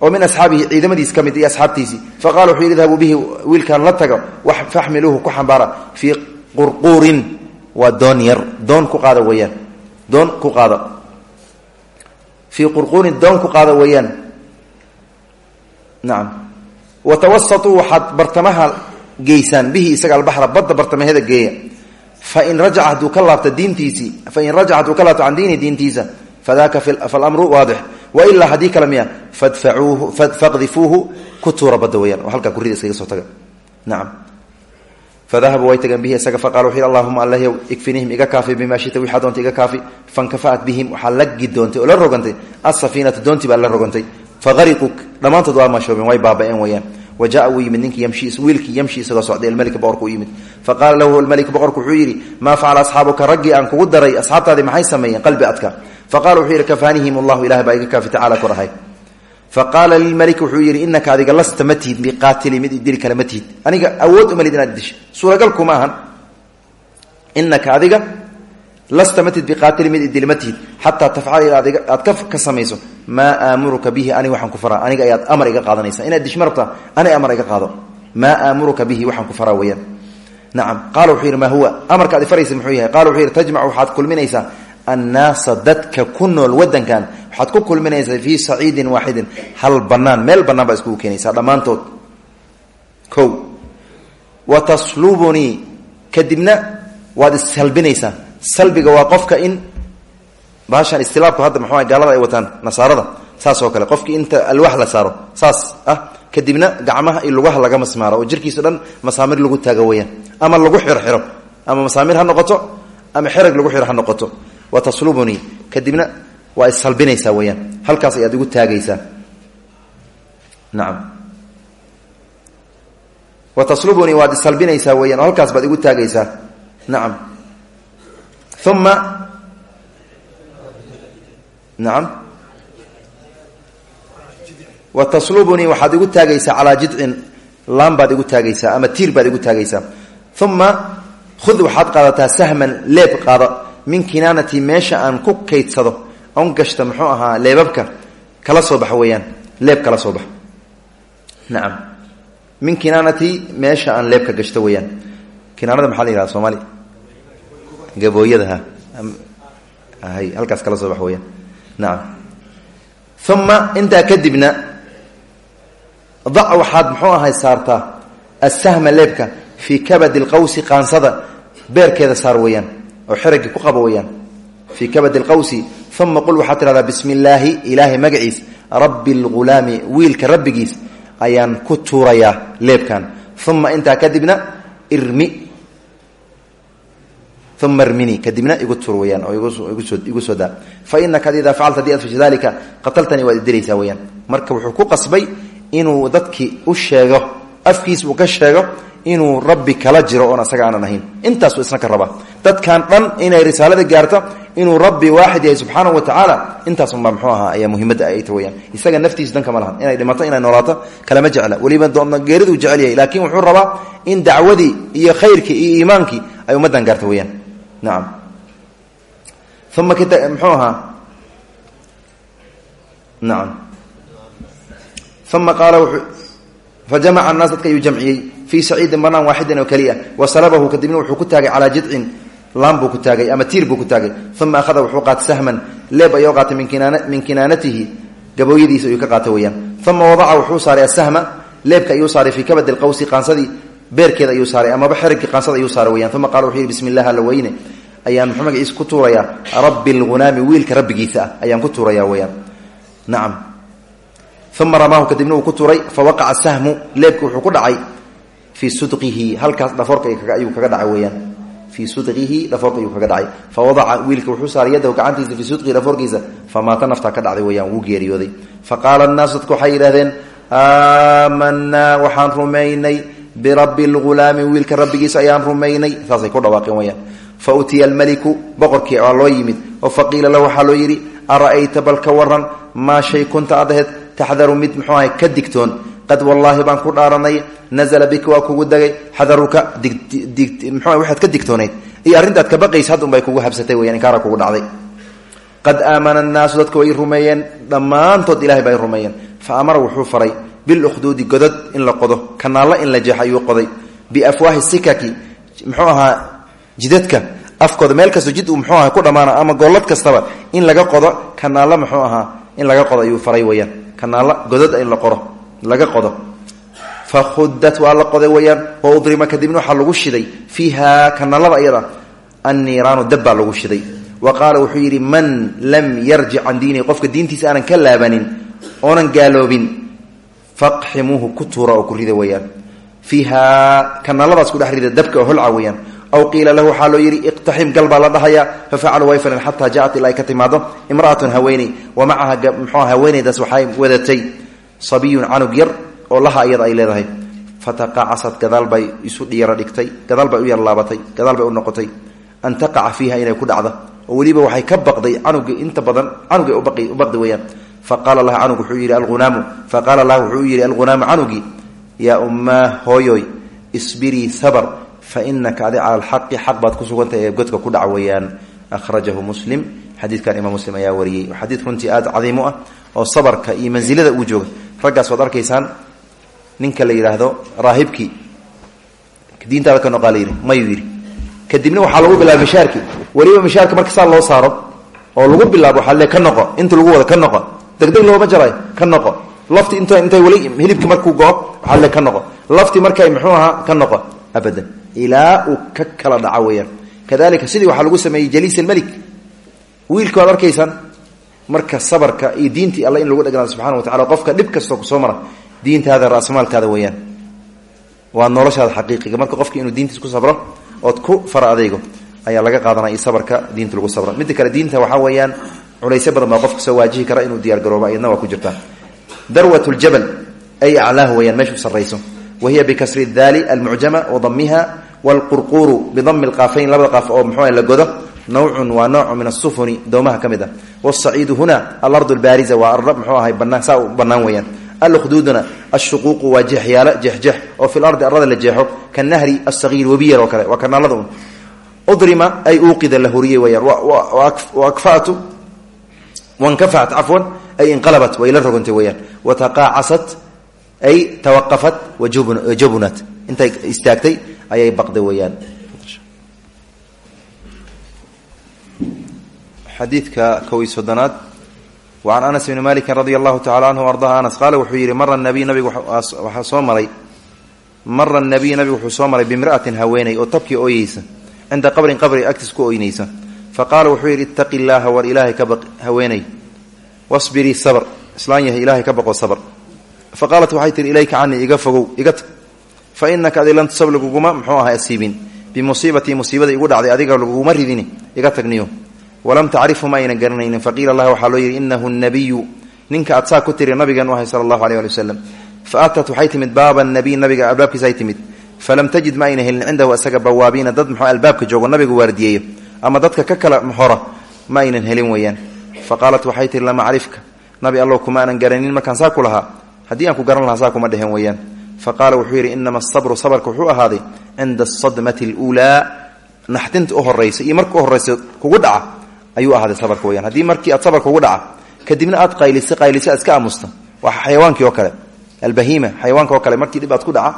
Oo min asxaabihi ciidamadiis ka mid iyo asxaabtiisii. Faqala wuxuu yidhi idhabuu bihi wiilkan la tago faxmiluuhu ku xambaara fii qurquurin. Waa nacam watawasatuu waxaad bartamaha geysaan. Bihi isaga albaxra badda bartamaheeda geeya. Fain rajaca hadduu ka laabto diintiisii fain rajaca hadduu ka laabto can diini diintiisa fadaka falamru waadix. Wailaa haddii kale miya faqdifuuhu ku tuura badda weyaan oo halkaa kurida iskaga soo taga. Nacam fadahabuu way tageen bihi isaga faqala wuxu allahuma allahyow ikfinihim iga kaafi bimaa shita wixaa doonta iga kaafi fankafa'at bihim faqariquu dhammaantood waa mashoobeen way baaba'een weyaan wa jaa wuu yimid ninkii wiilkii yamshi isagoo socday almelika boqorku yimid faqaala lahu almeliku boqorku wuxuu yidhi maa facala asxaabuka raggii aan kugu daray asxaabtaadii maxay sameeyeen qalbi adka faqala wuxuu yidhi kafaanihim allahu ilaah baa iga kaafi tacala korahay faqaala lilmalik wuxuu yidhi inaka adiga lasta ma tihid biqaatili mid idili kale ma tihid aniga awood umalid inaad disho suuragal kuma ahan inaka adiga lasta ma tihid biqaatili mid idili ma tihid xataa tafcal aad ka samayso maa aamuruka bihi aniga waxaan ku faraa aniga ayaad amar iga qaadanaysa inaad dishma aniga amar iga qaado maa aamuruka bihi waxaan ku faraa weyaan nacam qaala wuxuu yidhi huwa amarka ad ifaraysa muxuu yahay qala wuxuu yidhi tajmac waxaad kulminaysaa dadka ku nool wadankan waxaad ku kulminaysaa fii saciidin waaxidin hal banaan meel banaan baa iskugu keenaysaa dhammaantood o wa taslubunii kadibna waad issalbinaysaa salbiga waa qofka in baashan istilaabku hadda maxua gaalada ay wataan nasaarada saas oo kale qofkii inta alwaax la saaro saas ah kadibna gacmaha iyo lugaha laga masmaaro oo jirkiiso dhan masaamir lagu taago weyaan ama lagu xirxiro ama masaamir ha noqoto ama xerag lagu xiro ha noqoto. Wa taslubunii kadibna waa issalbinaysaa weyaan halkaas ayaad igu taagaysaa. Nacam wa taslubunii waad issalbinaysaa weyaan halkaas baad igu taagaysaa. Nacam uma nacam wa taslubunii waxaad igu taagaysaa calaa jidcin laan baad igu taagaysaa ama tiir baad igu taagaysaa uma khud waxaad qaadataa sahman leeb qaada min kinaanati meesha aan ku kaydsado on gashta muxuu ahaa leebabka kala soo baxa weeyaan leeb kala soo baxa nacam min kinaanati meesha aan leebka gashto weeyaan kinaanada maxaa gabooyada ha hay halkaas kala soo bax weyaan nacam uma intaa kadibna dac waxaad muxuu ahay saartaa assahma leebka fii kabadi lqawsi qaansada beerkeeda saar weeyaan oo xeragii ku qabo weyaan fii kabadi lqawsi uma qul waxaad tidhahdaa bismi illaahi ilaahay magaciis rabbi lghulaami wiilka rabbigiis ayaan ku tuurayaa leebkan. Uma intaa kadibna irmi uma irmini kadibna igu tuur weyaan oo igu soo daa fa inaka idaa facalta haddii aad fasha dalika qataltanii waad idilaysaa weyaan marka wuxuu ku qasbay inuu dadkii u sheego afkiis uu ka sheego inuu rabbi kala jiro oon asaga aanan ahayn intaasuu isna ka rabaa dadkan dhan inay risaalada gaarto inuu rabbi waaxid yahay subxaanahu wa tacaala intaasunbaa mxuu ahaa ayaa muhimadda ayta weyaan isaga naftiisa danka ma lahan inay dhimato inay noolaato kalama jecla weliba geeriduu jecel yahay laakiin wuxuu rabaa in dacwadii iyo khayrkii iyo iimaankii ay ummaddan gaarto weyaan nacam uma mxuu ahaa nacam uma qaala fajamaca annaas dadka ayuu jamciyey fii saciidin banaan waaxidin oo keliya wa salabahu kadibna wuxuu ku taagay calaa jidcin laan buu ku taagay ama tiir buu ku taagay uma ahada wuxuu qaatay sahman leeb ayuu qaatay min kinaanatihi gabooyadiisa ayuu ka uma wadaca wuxuu saaray asahma leebka ayuu saaray fii beerkeeda ayuu saaray amaba xerigii qaansada ayuu saaray weyaan uma qala wuxuu yidhi bismi illah ayaan muxuu magaciisa ku tuurayaa rabbi wiilka rabbigiisa ah ayaan ku tuurayaa weyaan nacam uma ramaahu kadibna ku tuuray fawaqaca sahmu leebki wuxuu ku dhacay fii sudqihi halkaas dhafoorka ayuu kaga dhacay weyaan fii sudqihi dhafoorka ayuu kaga dhacay. Fa wadaca wiilka wuxuu saaray yadahu gacantiisa fii sudqihi dhafoorkiisa famaata naftaa ka dhacday weyaan wuu geeriyooday. Faqaala annaasu dadku waxay yidhahdeen aamanaa waxaan rumaynay birabbi lghulaami wiilka rabbigiisa ayaan rumaynay. Saasay ku dhawaaqeen weyaan fa utiya almeliku boqorkii waa loo yimid. Oo faqiila lahu waxaa loo yidhi ara'ayta bal ka waran maa shay kunta aad aheed taxdaru mid muxuu ahay ka digtoon. Qad wallaahi baan ku dhaaranay nazla bika waa kugu degay xadaruka mxu waxaad ka digtoonayd. Iyo arrintaad ka baqaysa hadd unbay kugu habsatay weyan inkaara kugu dhacday. Qad aamana annaasu dadku way rumeeyeen. Dhammaantood ilahay bay rumeeyeen. Fa amara wuxuu faray bilukhduudi godod in la qodo kanaallo in la jeexa ayuu qoday. Biafwaahi sikaki muxuu ahaa jidadka afkooda meel kastoo jid uu muxuu aha ku dhammaana ama goolad kastaba in laga qodo kanaallo muxuu ahaa in laga qodo ayuu faray weyaan kanaalla godod in la qoro laga qodo. Fa khudat waa la qoday weyaan wa udrima kadibna waxaa lagu shiday fiiha kanaalada ayada anniiraanu dab baa lagu shiday. Wa qaala wuxuu yidhi man lam yarjic can diinihi qofka diintiisa aanan ka laabanin oonan gaaloobin faqximuuhu ku tuura oo ku rida weyaan fiiha kanaaladaas kudhex rida dabka oo holca weyaan aw qiila lahu waxaa loo yidhi iqtaxim gal baa la dhahayaa fafacaluu way falan xataa jacat ilaa ay ka timaado imra'atun haweeney wa macaha mxua haweeneydaas waxay wadatay. Sabiyun canug yar oo laha iyada ay leedahay. Fataqacasad gadaal bay isu dhiyaro dhigtay gadaal bay u yarlaabatay gadaal bay u noqotay. An taqaca fiiha inay ku dhacdo. Oo weliba waxay ka baqday canugi inta badan canugay u baqdi weyaan faqaala laha canug wuxuu yidhi alghunaamu faqaala laha wuxuu yidhi alghunaamu canugi yaa ummaa hooyoy isbirii sabr fainaka adi cala alxaqi xaq baad ku sugantahay ee godka ku dhaca weeyaan. Ahrajahu muslim xadiidkan imaam muslim ayaa wariyey. Xadiid runtii aada cadiim u ah oo sabarka iyo mansilada uu jooga raggaas waad arkaysaan ninka la yidhaahdo raahibkii diintaada ka noqaa la yidhi mayuu yidhi. Kadibna waxaa lagu bilaaba mishaarkii. Weliba mishaarka marka degdeg looma jarayo ka noqo. Lafti int intay weli hilibki markuu go-o waxaa le ka noqo. Lafti markay muxuu ahaa ka noqo. Abadan. Ilaa uu ka kala dhaco kadalika sidii waxaa lagu sameeyey jaliis almelik wiilka waad marka sabarka iyo diintii alla in lagu dhegnaado subxana wa tacala qofka dhib kastoo ku soo mara diintaada raasmaalkaada weyaan waa noloshaada xaqiiqiga. Marka qofki inuu diintiis ku sabro ood ku fara ayaa laga qaadanaya sabarka diinta lagu sabro. Midda kale diinta waxaa weeyaan culaysyo badan baa qofka soo waajihi kara inuu diyaargarooba iyadna waa ku jirtaa darwat ljabal ay aclaahu weyaan meeshu sarrayso. Wahiya bikasri daali almucjama wadamiha wlqurquuru bidami lqaafayn labada qaaf oo mxuu la godo. Nawcun waa noocu min asufuni doomaha ka mid ah. Wsaciidu huna alardu lbaariza waa ar mxuu ahay banaan saa u bannaan weyaan alukhduduna ashuquuqu waa jeexyaalo jeexjeex oo fi lardi arada la jeexo kanahri asagiir webiyar oo kale waa udrima ay uuqida la huriyey weyaan akfatu wankafacat cafwan ay inqalabat way la rogantay weyaan wataqaacasat ay tawaqafat wajabunat intay istaagtay ayay baqday weyaan xadiidka kow iyo soddonaad wa can anas bni malikin radia allahu tacala canhu ardaha anas qaala wuxuu yidhi mara nabiy nabigu waxaa soo maray mara nabiy nabigu wuxuu soo maray bimra'atin haweeney oo tabkii ooyeysa cinda qabrin qabri agtiis ku ooynaysa fa qaala wuxuu yidhi ittaqi illaaha war ilaahay ka baq haweeney wasbirii sabr. Islaan yahay ilaahay ka baqo sabr. Fa qaalat waxay tihi ilayka canii iga fogow iga tag. Fa inaka adi lan tusab laguguma muxuu ahaa asiibin. Bimusiibatii musiibada igu dhacday adiga laguguma ridini iga tagniyo. Walam tacrifu ma ayna garanaynin. Faqiila laha waxaa loo yidhi inahu nabiyu ninka aad saa ku tiri nabigan u ahay sala allahu aleh ali wasalam fa atat waxay timid baaba nabiy nabiga albaabkiisa timid. Falam tajid ma ayna helin cindahu isaga bawaabiina dad muxuu albaabka ama dadka ka kala hora ma aynan helin weeyaan. Fa qaalat waxay tihi lama acrifka nabi allow garanin markaan saa ku lahaa haddii aan ku garan lahaa saa kuma dhehen weeyaan. Fa qaala wuxuu yidhi inama asabru sabarka wuxuu ahaaday cinda asadmati aluulaa naxdinta u horaysa iyo marka u horaysa kugu dhaca ayuu ahaaday sabarka weyaan haddii markii aad sabar kugu dhaca kadibna aad qaylisa qaylisa aad iska aamusta waa xayawaankii oo kale albahiima xayawaanka oo kale markii dhib ku dhaca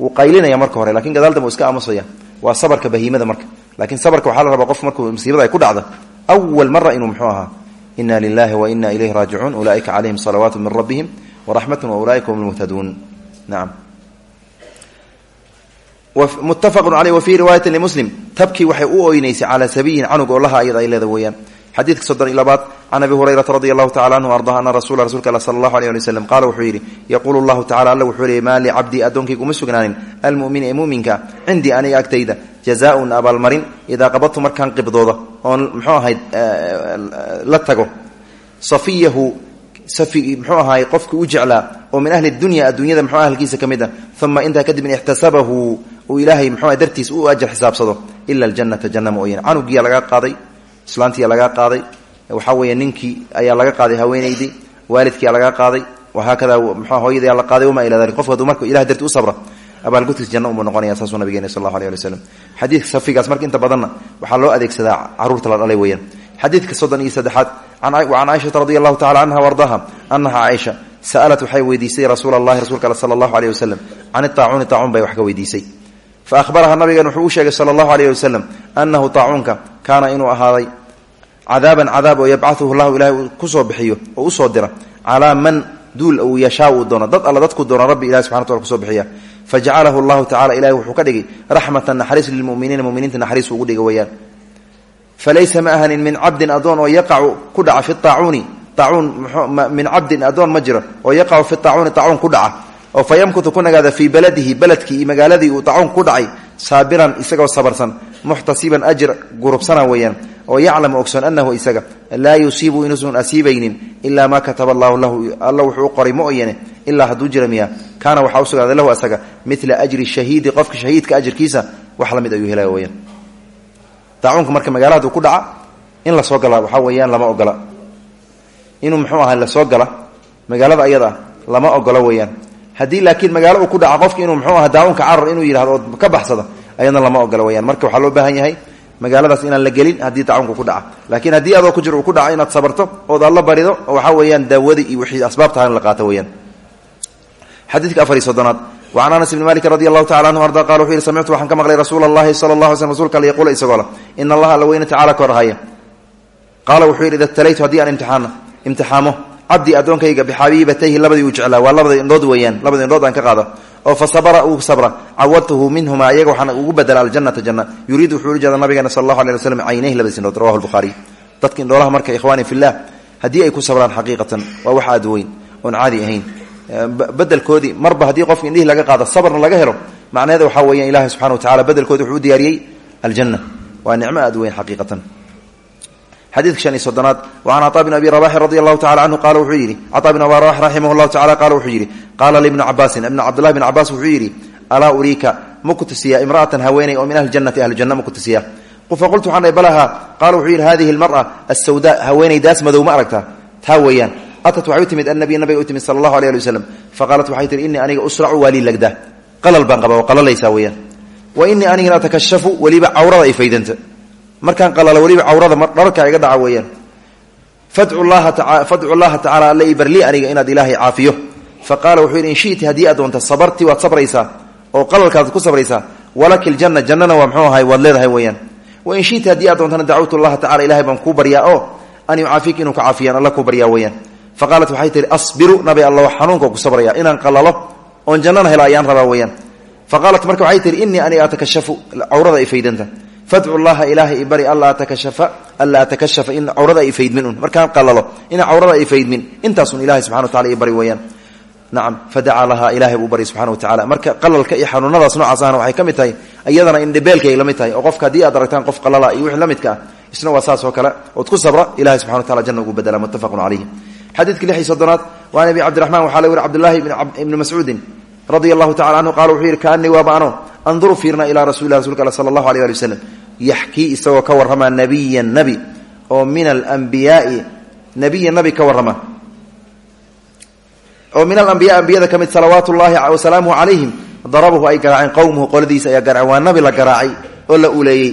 wuu qaylinaya marka hore laakiin gadaal dambe iska aamusaya. Waa sabarka bahiimada marka laakiin sabarka waxaa la rabaa qof markuu musiibada ay ku dhacda awal mara inuu muxuu ahaa ina lilahi wa ina ilayhi raajicuun ulaaika calayhim salawaatu min rabbihim waraxmatun wa ulaaika hum lmuhtaduun nacam muttafaqun caleyh wa fii riwaayati limuslim tabkii waxay u oynaysay calaa sabiyin canug laha ayada ay leeda xadiidka soddon iyo labaad can abi hurayrata radi allahu tacala anhu ardaa ana rasula rsulka all sala allahu aleyh ali wslam qaala wuxuu yidhi yaquulu llahu tacala alla wuxuu leeyay maa licabdii addoonkayga uma sugnaanin almumini ee muminka cindii aniga agtayda jazaaun abaalmarin idaa qabadtu markaan qibdooda oon muxuu ahayd la tago safiyahu muxuu ahaay qofki u jeclaa oo min ahli dunya adduunyada mxuu ahlkiisa ka mid a uma intaa kadibna ixtasabahu uu ilaahay mxuu dartiis u ajar xisaabsado ila qaaday islaantiyaa lagaa qaaday. Waxaa weeye ninkii ayaa laga qaaday haweenaydii waalidkiyaa lagaa qaaday. Wahaakada mxu hooyadayaa la qaaday wamaa ila dalik qofka haduu marka ilah u sabra abaalgudkiis janna umuu noqonaya saasuu nabigeena sal allahu aleh ali wslam xadiidka safigaas marka inta badanna waxaa loo adeegsadaa carruurta la dhalay weeyaan. Xadiidka soddon iyo saddexaad can caaishata radi allahu tacala canha wardaha anaha caaisha sa'alat waxay weydiisay rasuula allahi rasuulka al sala allahu aleyh wasalam can itaacuuni taacuun bay wax ka fa ahbaraha nabigan wuxuu sheegay sala allahu aleyh wasalam anahu taacuunka kaana inuu ahaaday cadaaban cadaab oo yabcahuhu llahu ilahay uu ku soo bixiyo oo u soo dira calaa man duul uu yashaa uu doono. Dad alla dadku doono rabbi ilahi subxana wataala ku soo bixiya. Fajacalahu llahu tacala ilahi wuxuu ka dhigay raxmatan naxariis lilmuminiina muminiinta naxariis ugu dhiga weyaan falaysa ma ahanin min cabdin adoon oo yaqacu ku dhaca fi aacuuni acuun min cabdin adoon ma jiro oo fi aacuuni acuun ku dhaca. Oo fa yamkutu ku baladihi beledkii iyo magaaladii uu acuun ku dhacay saabiran isagoo sabarsan muxtasiban ajr gurubsana weeyaan oo yaclamu ogsoon anahu isaga laa yusiibu inuusan asiibaynin ilaa maa kataba allahu lahu alla wuxuu qoray ma oyane ilaa hadduu jira miya kaana waxaa usugnaaday lahu asaga mila ajri shahiidi qofka shahiidka ajirkiisa wax la mid ayuu helaya weyaan daacuunka marka magaalada ku dhaca in la soo gala waxaa weeyaan lama ogola. Inuu muxuu ahay la soo gala magaalada ayada lama ogola weeyaan. Haddii laakiin magaalo uu ku dhaca qofki inuu yidhahdo oo ka baxsada ayadna lama ogola weyaan marka waxaa loo baahan yahay magaaladaas inaan la gelin haddii tacawnku ku dhaca. Laakiin haddii adoo ku jir ku dhaca inaad sabarto ood allo barido oo waxaa daawada iyo wixii asbaabta in la qaato weyaan xadiidka afar iyo soddonaad. Wacan anas malik radi allahu anhu arda qala wuxu yihi samictu waxaan ka maqlay rasuula allahi sala allah alay slm rsulka alle allaha alla weyne tacala korahaya qaala wuxuu yidhi ida talaytu haddii aan imtixaana imtixaamo cabdii addoonkayga bixabiibatayhi labadii uu jeclaa waa labada indhood weeyaan labada indhood aan ka qaada oo fa sabra uu sabra cawadtuhu minhuma ayaga waxaan ugu badela aljanata janna. Yuriid wuxuu ula jeeda nabigana sal allahu alay waslm caynayhi labada sinood rawahu lbuhaari dadka indhoolaha marka ay ku sabraan xaqiiqatan waa wax aad weyn caadi ahayn. Bedelkoodii marba haddii qofka indhihii laga qaado sabrna laga helo macneeda waxaa weeyaan ilahi subxana wa tacala bedelkoodi wuxuu u aljanna. Waa nicmo aad weyn xadiidka shan iyo soddonaad. Wacan caطaa bn abi rabaxin radi allahu tacala canhu qaala wuxuu yidhi caطaa bn abi rabax raximah llahu tacala qaala wuxuu yidhi qaala libnu cabaasin ibn cabdillahi bn cabaas wuxuu yidhi alaa uriika ma ku tusiya imra'atan haweeney oo min ahli janati ahlijanna ma ku tusiya? Faqultu waxaan dhahay balaha qaala wuxuu yidhi hadihi almar'a asawda haweeneydaas madow ma aragtaa taa weeyaan atat waxay u timid annabiy nabiga u timid sala allahu alay ali wasalam faqaalat waxay tihi innii aniga usracu waa lii lagdaa qalal baan qaba oo qalalaysaa weeyaan. Wa innii anigana atakashafu weliba cawrada ay faydanta markaan qalalo weliba cawrada dharka iga dhaca weeyaan. Fadcu llaha tacaala alla i barlii aniga inaad ilaahay caafiyo. Fa qaala wuxuu yidhi in shiti haddii aad doonta sabarti waad sabraysaa oo qalalkaad ku sabraysaa walaki ljanna jannana waa mxuu ahay waad leedahay weeyaan. Wain shiti haddii aad doontana dacawtu llaha tacala ilahay baan kuu baryaa oo an yucaafik inuu ka caafiyaan alla kuu baryaa weeyaan. Faqaalat waxay tihi asbiru nabi alla xanuunka ku sabraya inaan qalalo oon jannana helo ayaan rabaa weeyaan. Faqaalat marka waxay atakashafu cawrada ay faydanta fadcu llaha ilaahay ibari alla atakashafa alla atakashafa in cawrada ay faydmin un. Markaan qalalo ina cawrada ay faydmin intaasun ilahay subxana wa tacala i bari nacam fadacaa lahaa ilahay buu bari subxana wa tacala marka qalalka iyo xanuunadaas noocaas ahna waxay ka mid tahay iyadana indhebeelkay la mid tahay oo qofka haddii aad aragtaan qof qalala iyo wixii la ah isna waa saas oo kale ood ku sabra ilahay subxana wa tacala janna ugu bedela muttafaqun calayhi. Xadiidka lix soddonaad waa an abi cabdiraxman waxaa la weri cabdullaahi ibni mascuudin radia allahu tacala canhu qaala wuxuu yidhi kaanii waaba ano anduru fiirna ilaa rasuli lah rasulka sala allahu alay ali waslem yaxkii isagoo ka warramaa nabiyan nabi oo min alambiyaai nabiyan nabi ka warrama. oo min alambiya ambiyada ka mid salawaatu llahi wasalaamuhu calayhim darabahu ay garaaceen qowmuhu qoladiisa ayaa garaaceen waa nabi la garaacay oo la uleeyey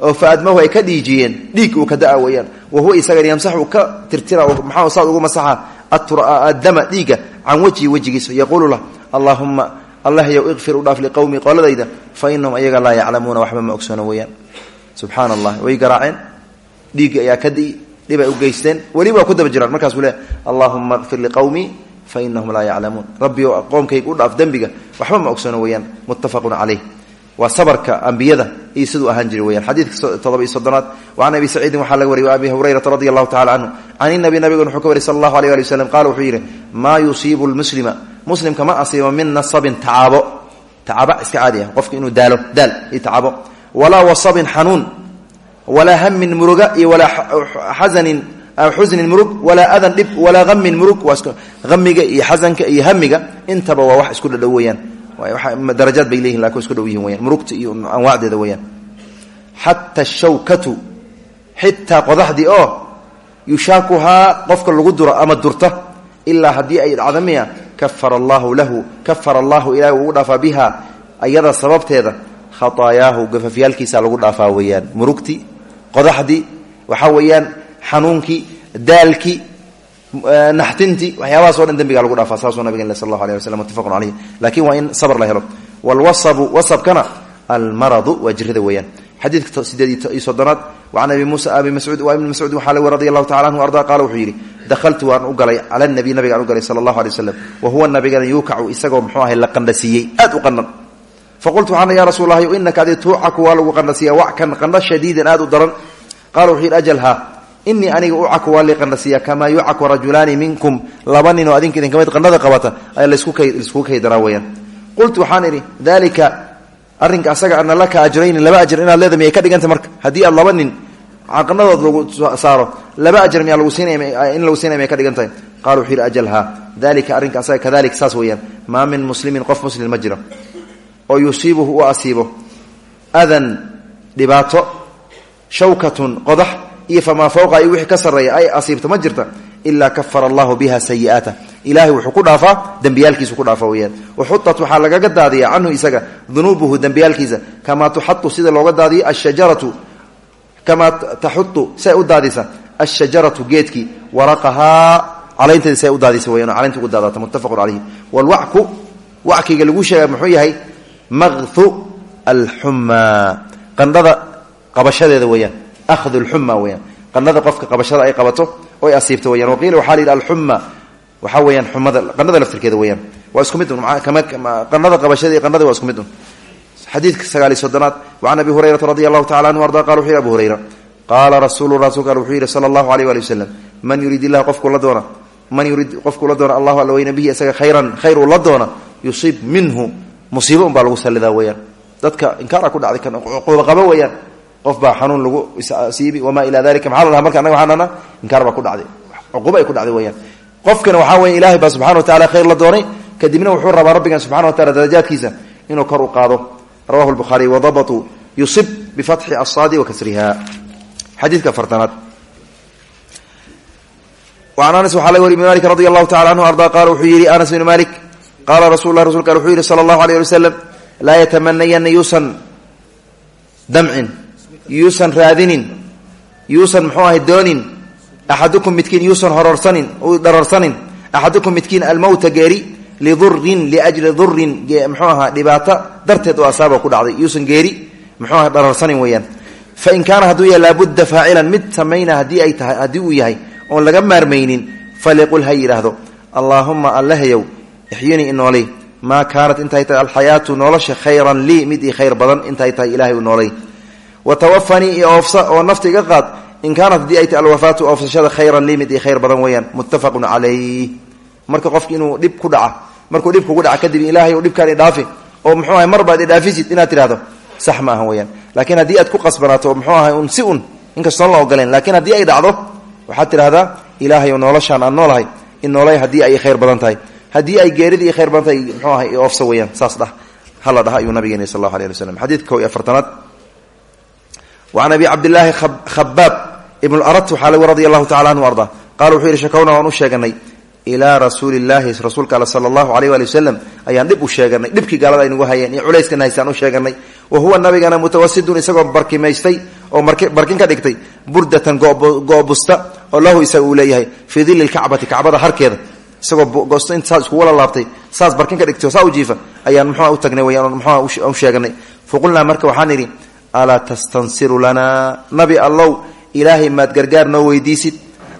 oo faadmahu ay ka dhiijiyeen dhiig uu ka da'a weyaan wa huwa isagan yamsaxu ka tirtira maxaa saad ugu masaxa? Addama dhiiga can wejhi wejigiisa yaquulu lah allaahuma allah yow ikfir u dhaaf liqowmi qoladayda fa inahum ayaga laa yaclamuuna waxba ma ogsoona weyaan subxaana allah way garaaceen. Dhiigga ayaa ka dii dhibay u geysteen. Weliba waa ku daba jiraan. Markaasuu le allahuma kfir liqowmii fa inahum laa yaclamuun. Rabbi o qoomkayga u dhaaf dembiga waxba ma ogsoona weyaan muttafaqun caleyh waa sabarka ambiyada iyo siduu ahaan jira weyaan xadiidka todoba iyo soddonaad. Wacan abi saciidin waxaa laga wariyay abi hurayrata radi allahu tacala canhu can muslimka ma asiibo min nasabin tacaabo. Tacaaba iska caadi ah qofka inuu daalo daal iyo tacaabo. Walaa wasabin xanuun. Walaa hamin muruga iyo walaa xasanin xusnin murug. Walaa adan dhib walaa amin murug. Amiga iyo xasanka iyo hamiga intaba waa wax isku dhadhow weyaan darajaad bay leyihin laakiin isku dhow yihiin murugta iyo anwaacdeeda weyaan xata shawkatu xitaa qodaxdii oo yushaakuhaa qofka lagu duro ama durta ilaa haddii ay dhacda miya kafara allahu lahu kafara allahu ilahi ugu dhaafaa biha ayada sababteeda khataayahu gafafyaalkiisa lagu dhaafaa weyaan murugtii qodaxdii waxaa weeyaan xanuunkii daalkii naxtintii waxyaabahaas o dhan dembiga lagu dhaafa saasuu nabiga sal allahu aleh waslam mutafaqun caleyh laakiin waa in sabr la helo. Wlwasabu wasabkana almaradu waa jirada weeyaan xadiidka sideed iyo soddonaad wacan abi muusa abi mascuud waa ibni mascuud waxaa laga radi allahu tacala anhu arda qaala wuxuu yidhi dakhaltu waan u galay cala nabiy nabigaan u galay sala allahu alay waslam wa huwa nabigana yuukacu isagoo muxuu ahay la qandhasiiyey aad u qandhan. Faqultu waxaana ya rasuul lahi inaka adi tuucaku waa lagu qandhasiiya wackan qandho shadiidan aad u daran. Qala wuxuu yidhi ajalha inii aniga ucaku waa lii qandhasiiya kamaa yucaku rajulaani minkum laba nin oo waxaan arrinka asaga ana laka ajrayni laba ajr inaad leeda miyay ka dhiganta marka? Haddii aad laba nin qandhadood lagu saaro laba ajr miyaa lagu siinaya in lagu siinaya miyay ka dhigan tahay qala wuxuu yidhi ajalha. Dalika arrinka asaga kadalik saas weeyaan. Maa min muslimin qof muslim ma jiro. Oo yusiibuhu u asiibo. Adan dhibaato shawkatun qodax iyo famaa fawqa iyo wixii ka sarreeya ay asiibto ma jirta ilaa kafara allahu biha sayi'aatah ilaahay wuxuu ku dhaafaa dembiyaalkiisu ku dhaafa weyaan waxutat waxaa lagaga daadiya canhu isaga dunuubuhu dembiyaalkiisa kamaa tuxatu sida looga daadiyo ashajaratu. Kamaa taxutu say u daadisa. Ashajaratu geedkii. Waraqahaa calaynteeda say u daadisa weyan oo calaynta ugu daadata muttafaqun calayhi walwacku wackiga lagu sheega muxuu yahay maqhu alxumaa qandhada qabashadeeda weeyaan. Ahdu lxuma weyaan qandhada qofka qabashada oy asiibto weyaan waqiila waxaa la yidhi alxuma waxaa xumada qandhada laftirkeeda weyaan waa isku mid un. Qandhada qabashada iyo qandhada waa isku mid un. Xadiidka sagaaliy soddonaad. Wacan abi hurayrata radi allahu anhu arda qala wuxu hurayra qaala rasuulu rasulka al wuxuu yidhi sala allahu man yuriid illah qofkuu la doona. Man yuriid qofkuu la doona allahu alla weyna bihi khayran khayr la doona yusiib minhu. Musiibo un baa lagu sallidaa weyaan dadka inkaara ku dhacday kan cuquuba qaba weyaan qof baa xanuun lagu siibi wamaa ilaa dalika maxaa la marka anaga waxaan nana inkaar baa ku dhacday. Cuquba ay ku dhacday weyaan qofkana waxaa weya ilahay baa subxana wa tacala khayr la doonay kadibna wuxuu rabaa rabbigan subxana wa tacala darajaadkiisa inuu kor u qaado. Rawahu lbukhaariy wadabatuu yusib bifatxi asaadi wa kasriha. Xadiidka afartanaad waan anas waxaa laga wari malik radi allahu anhu arda qaala wuxuu yidhi anas bn malik qaala rasul lah rasulka wuxuu yidhi sala allahu aleyh ali wasalam yuusan raadinin yuusan muxuu ahay doonin axadukum midkiin yuusan hororsanin dharorsanin axadukum midkiin almowta geeri lidurin liajli durin muxuu ahaa dhibaato darteed oo asaaba ku dhacday yuusan geeri muxuu aha dharorsanin weeyaan. Fain kaana hadduu yahay laabudda faacilan mid samayna haddii ay tahay haddii uu yahay oon laga maarmaynin faliqul ha yidhaahdo allaahuma allahayow ixyinii inoolay maa kaanat intay tahay alxayaatu nolosha khayran lii mid ii khayr badan intay tahay ilahay u noolay watawafanii iyo oofsa oo nafta iga qaad in kaanat haddii ay tahy alwafaatu oofsashada khayran lii mid ii khayr badan weeyaan muttafaqun calayh marka qofki inuu dhib ku dhaca markuu dhib kugu dhaca kadib ilaahay u dhibkaan idhaafi oo muxuu ahay marbaad idhaafisid inaad tidhahdo sax ma aha weyaan laakiin haddii aad ku qasbanaato oo muxuu ahay un si un inkastoon la ogoleen laakiin haddii ay dhacdo waxaad tidhahdaa ilaahay noloshaan aan noolahay in noolay haddii ay khayr badan tahay. Haddii ay geeridii khayr badan tahay muxuu ahay oofsa weyaan saas dhah hala dhaha iyo wacan abi cabdillaahi khabaab ibn arat waxaa lagu radia allahu tacala anhu arda qala wuxuu yihi shakowna waan u sheeganay ilaa rasuuli llaahi rasuulka alle sala allahu aleyh waali wasalam ayaan dhib u sheeganay dhibkii gaalada aynugu hayeen iyo culayskan haystaan u sheeganay wa huwa nabigana mutawasidun isagoo barkimaystay oo barkin ka dhigtay burdatan goobusta oo lahu isaga uu leeyahay fii dili lkacbati kacbada harkeeda isagoo saas iskugu lalaabtay saas barkin ka dhigtay oo saa u jiifa ayaan muxua alaa tastansiru lanaa nabi allow ilaahay maad gargaar noo weydiisid.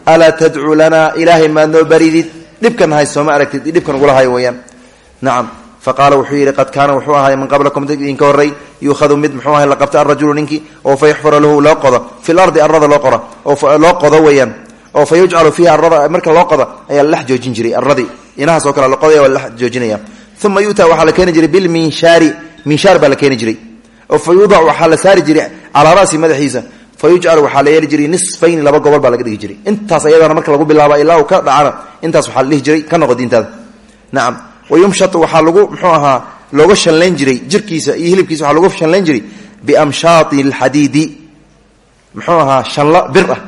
Alaa tadcuu lanaa ilaahay maad noo baridid dhibkan hay sooma aragtid dhibkan ugula hayo weyaan nacam faqaala wuxuu yidhi qad kaana wuxuu ahay man qablakum dad idinka yuuhadu mid muxuu ahay la qabta alrajulu ninkii oo fa yuxfara lahu loo qodo. Fi lardi arada loo qora oo loo qodo weyaan oo fa yujcalu fiiha arada marka loo qodo ayaa la dhex joojin jiray aradii inahaas oo kale la qodaya waa la joojinaya uma yu'ta waxaa la keeni jiray bilminshaari minshaar baa la keeni jiray oo fa yuudac waxaa la saari jiray calaa ra'si madaxiisa fa yujcalu waxaa la yeeli jiray nisfayni laba gobol baa laga dhigi jiray. Intaas ayadana marka lagu bilaaba ilaa uu ka dhacana intaas waxaa la jiray ka noqo diintaada. Nacam wayumshatu waxaa lagu mxuu ahaa looga shanlayn jiray jirkiisa iyo hilibkiisa waxaa lagu shanlayn jiray biamshaati alxadiidi. Muxuu ahaa shanlo bir ah.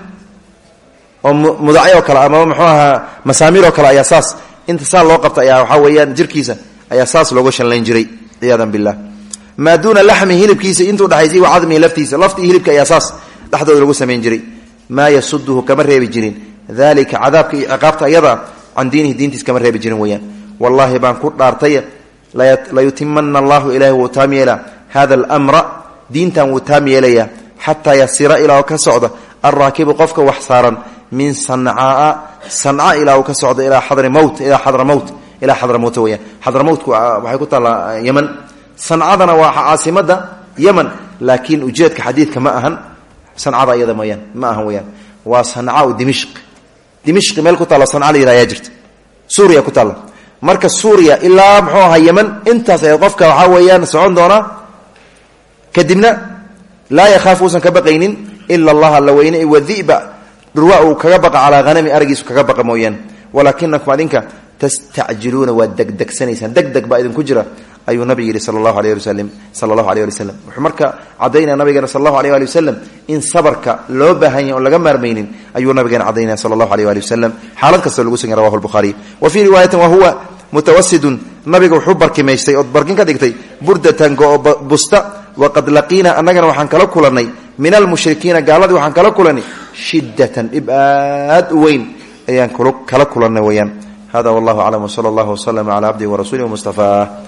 Oo mudacyo kale amaba muxuu ahaa masaamiir oo kale ayaa saas inta saa loo qabta ayaa waxaa weeyaan jirkiisa ayaa saas looga shanlayn jiray ciyaadan billah maa duuna laxmi hilibkiisa intuu dhexaysay wa cadmihi laftiisa laftii hilibka ayaa saas dhexdooda lagu samayn jiray maa yasuduhu kama reebi jirin dalika cadaabka iyo ciqaabta ayada can diinihi diintiis kama reebi jirin weyaan wallaahi baan ku dhaartay layutimana allahu ilahi wuu taam yeelaa hada almra diintan wuu taam yeelayaa xataa yasira ilaa ka socda alraakibu qofka wax saaran min sancaaa sanca ilaa ka socdo ilaa ilaa xadramowt ilaa yaman sancadana waa caasimada yaman laakiin ujeedka xadiidka ma ahan. Sancada iyada mooyaan ma ahan weyaan waa sancaau dimishq. Dimishqi meel ku taalla sanca la yidhah ayaa jirta. Suuriya ku taalla. Marka suuriya ilaa muxuu ahaa yeman intaas ay qofka waxaa weeyaan socon doonaa kadibna laa yakhaafu uusan ka baqaynin ila allah alla weyne wadiba dhurwa uu kaga baqa calaa hanami aragiisu kaga baqa mooyaan. Walaakinakum adinka tastacjiluuna waad degdegsanaysaan degdeg baa idinku jira ayuu nabig yihi sal allahu aleh ali waslm sala allahu wuxuu marka cadaynaya nabigeena sal allahu aleh ali in sabarka loo baahan yahy oon laga maarmaynin ayuu nabigeena cadaynaya sala allahu aleh ali xaalad kastoo lagu sugay rawahu lbukhaariy wa fii riwaayatin wa huwa mutawasidun nabiga wuxuu barkimaystay ood barkin ka dhigtay burdatan busta waqad laqiina annagana waxaan kala kulannay min almushrikiina gaaladii waxaan kala kulannay shidatan dhib aad u ayaan kala kulannay weyaan hada wallahu aclam wsala allahu waslama cala cabdihi warasuulih wmustafaah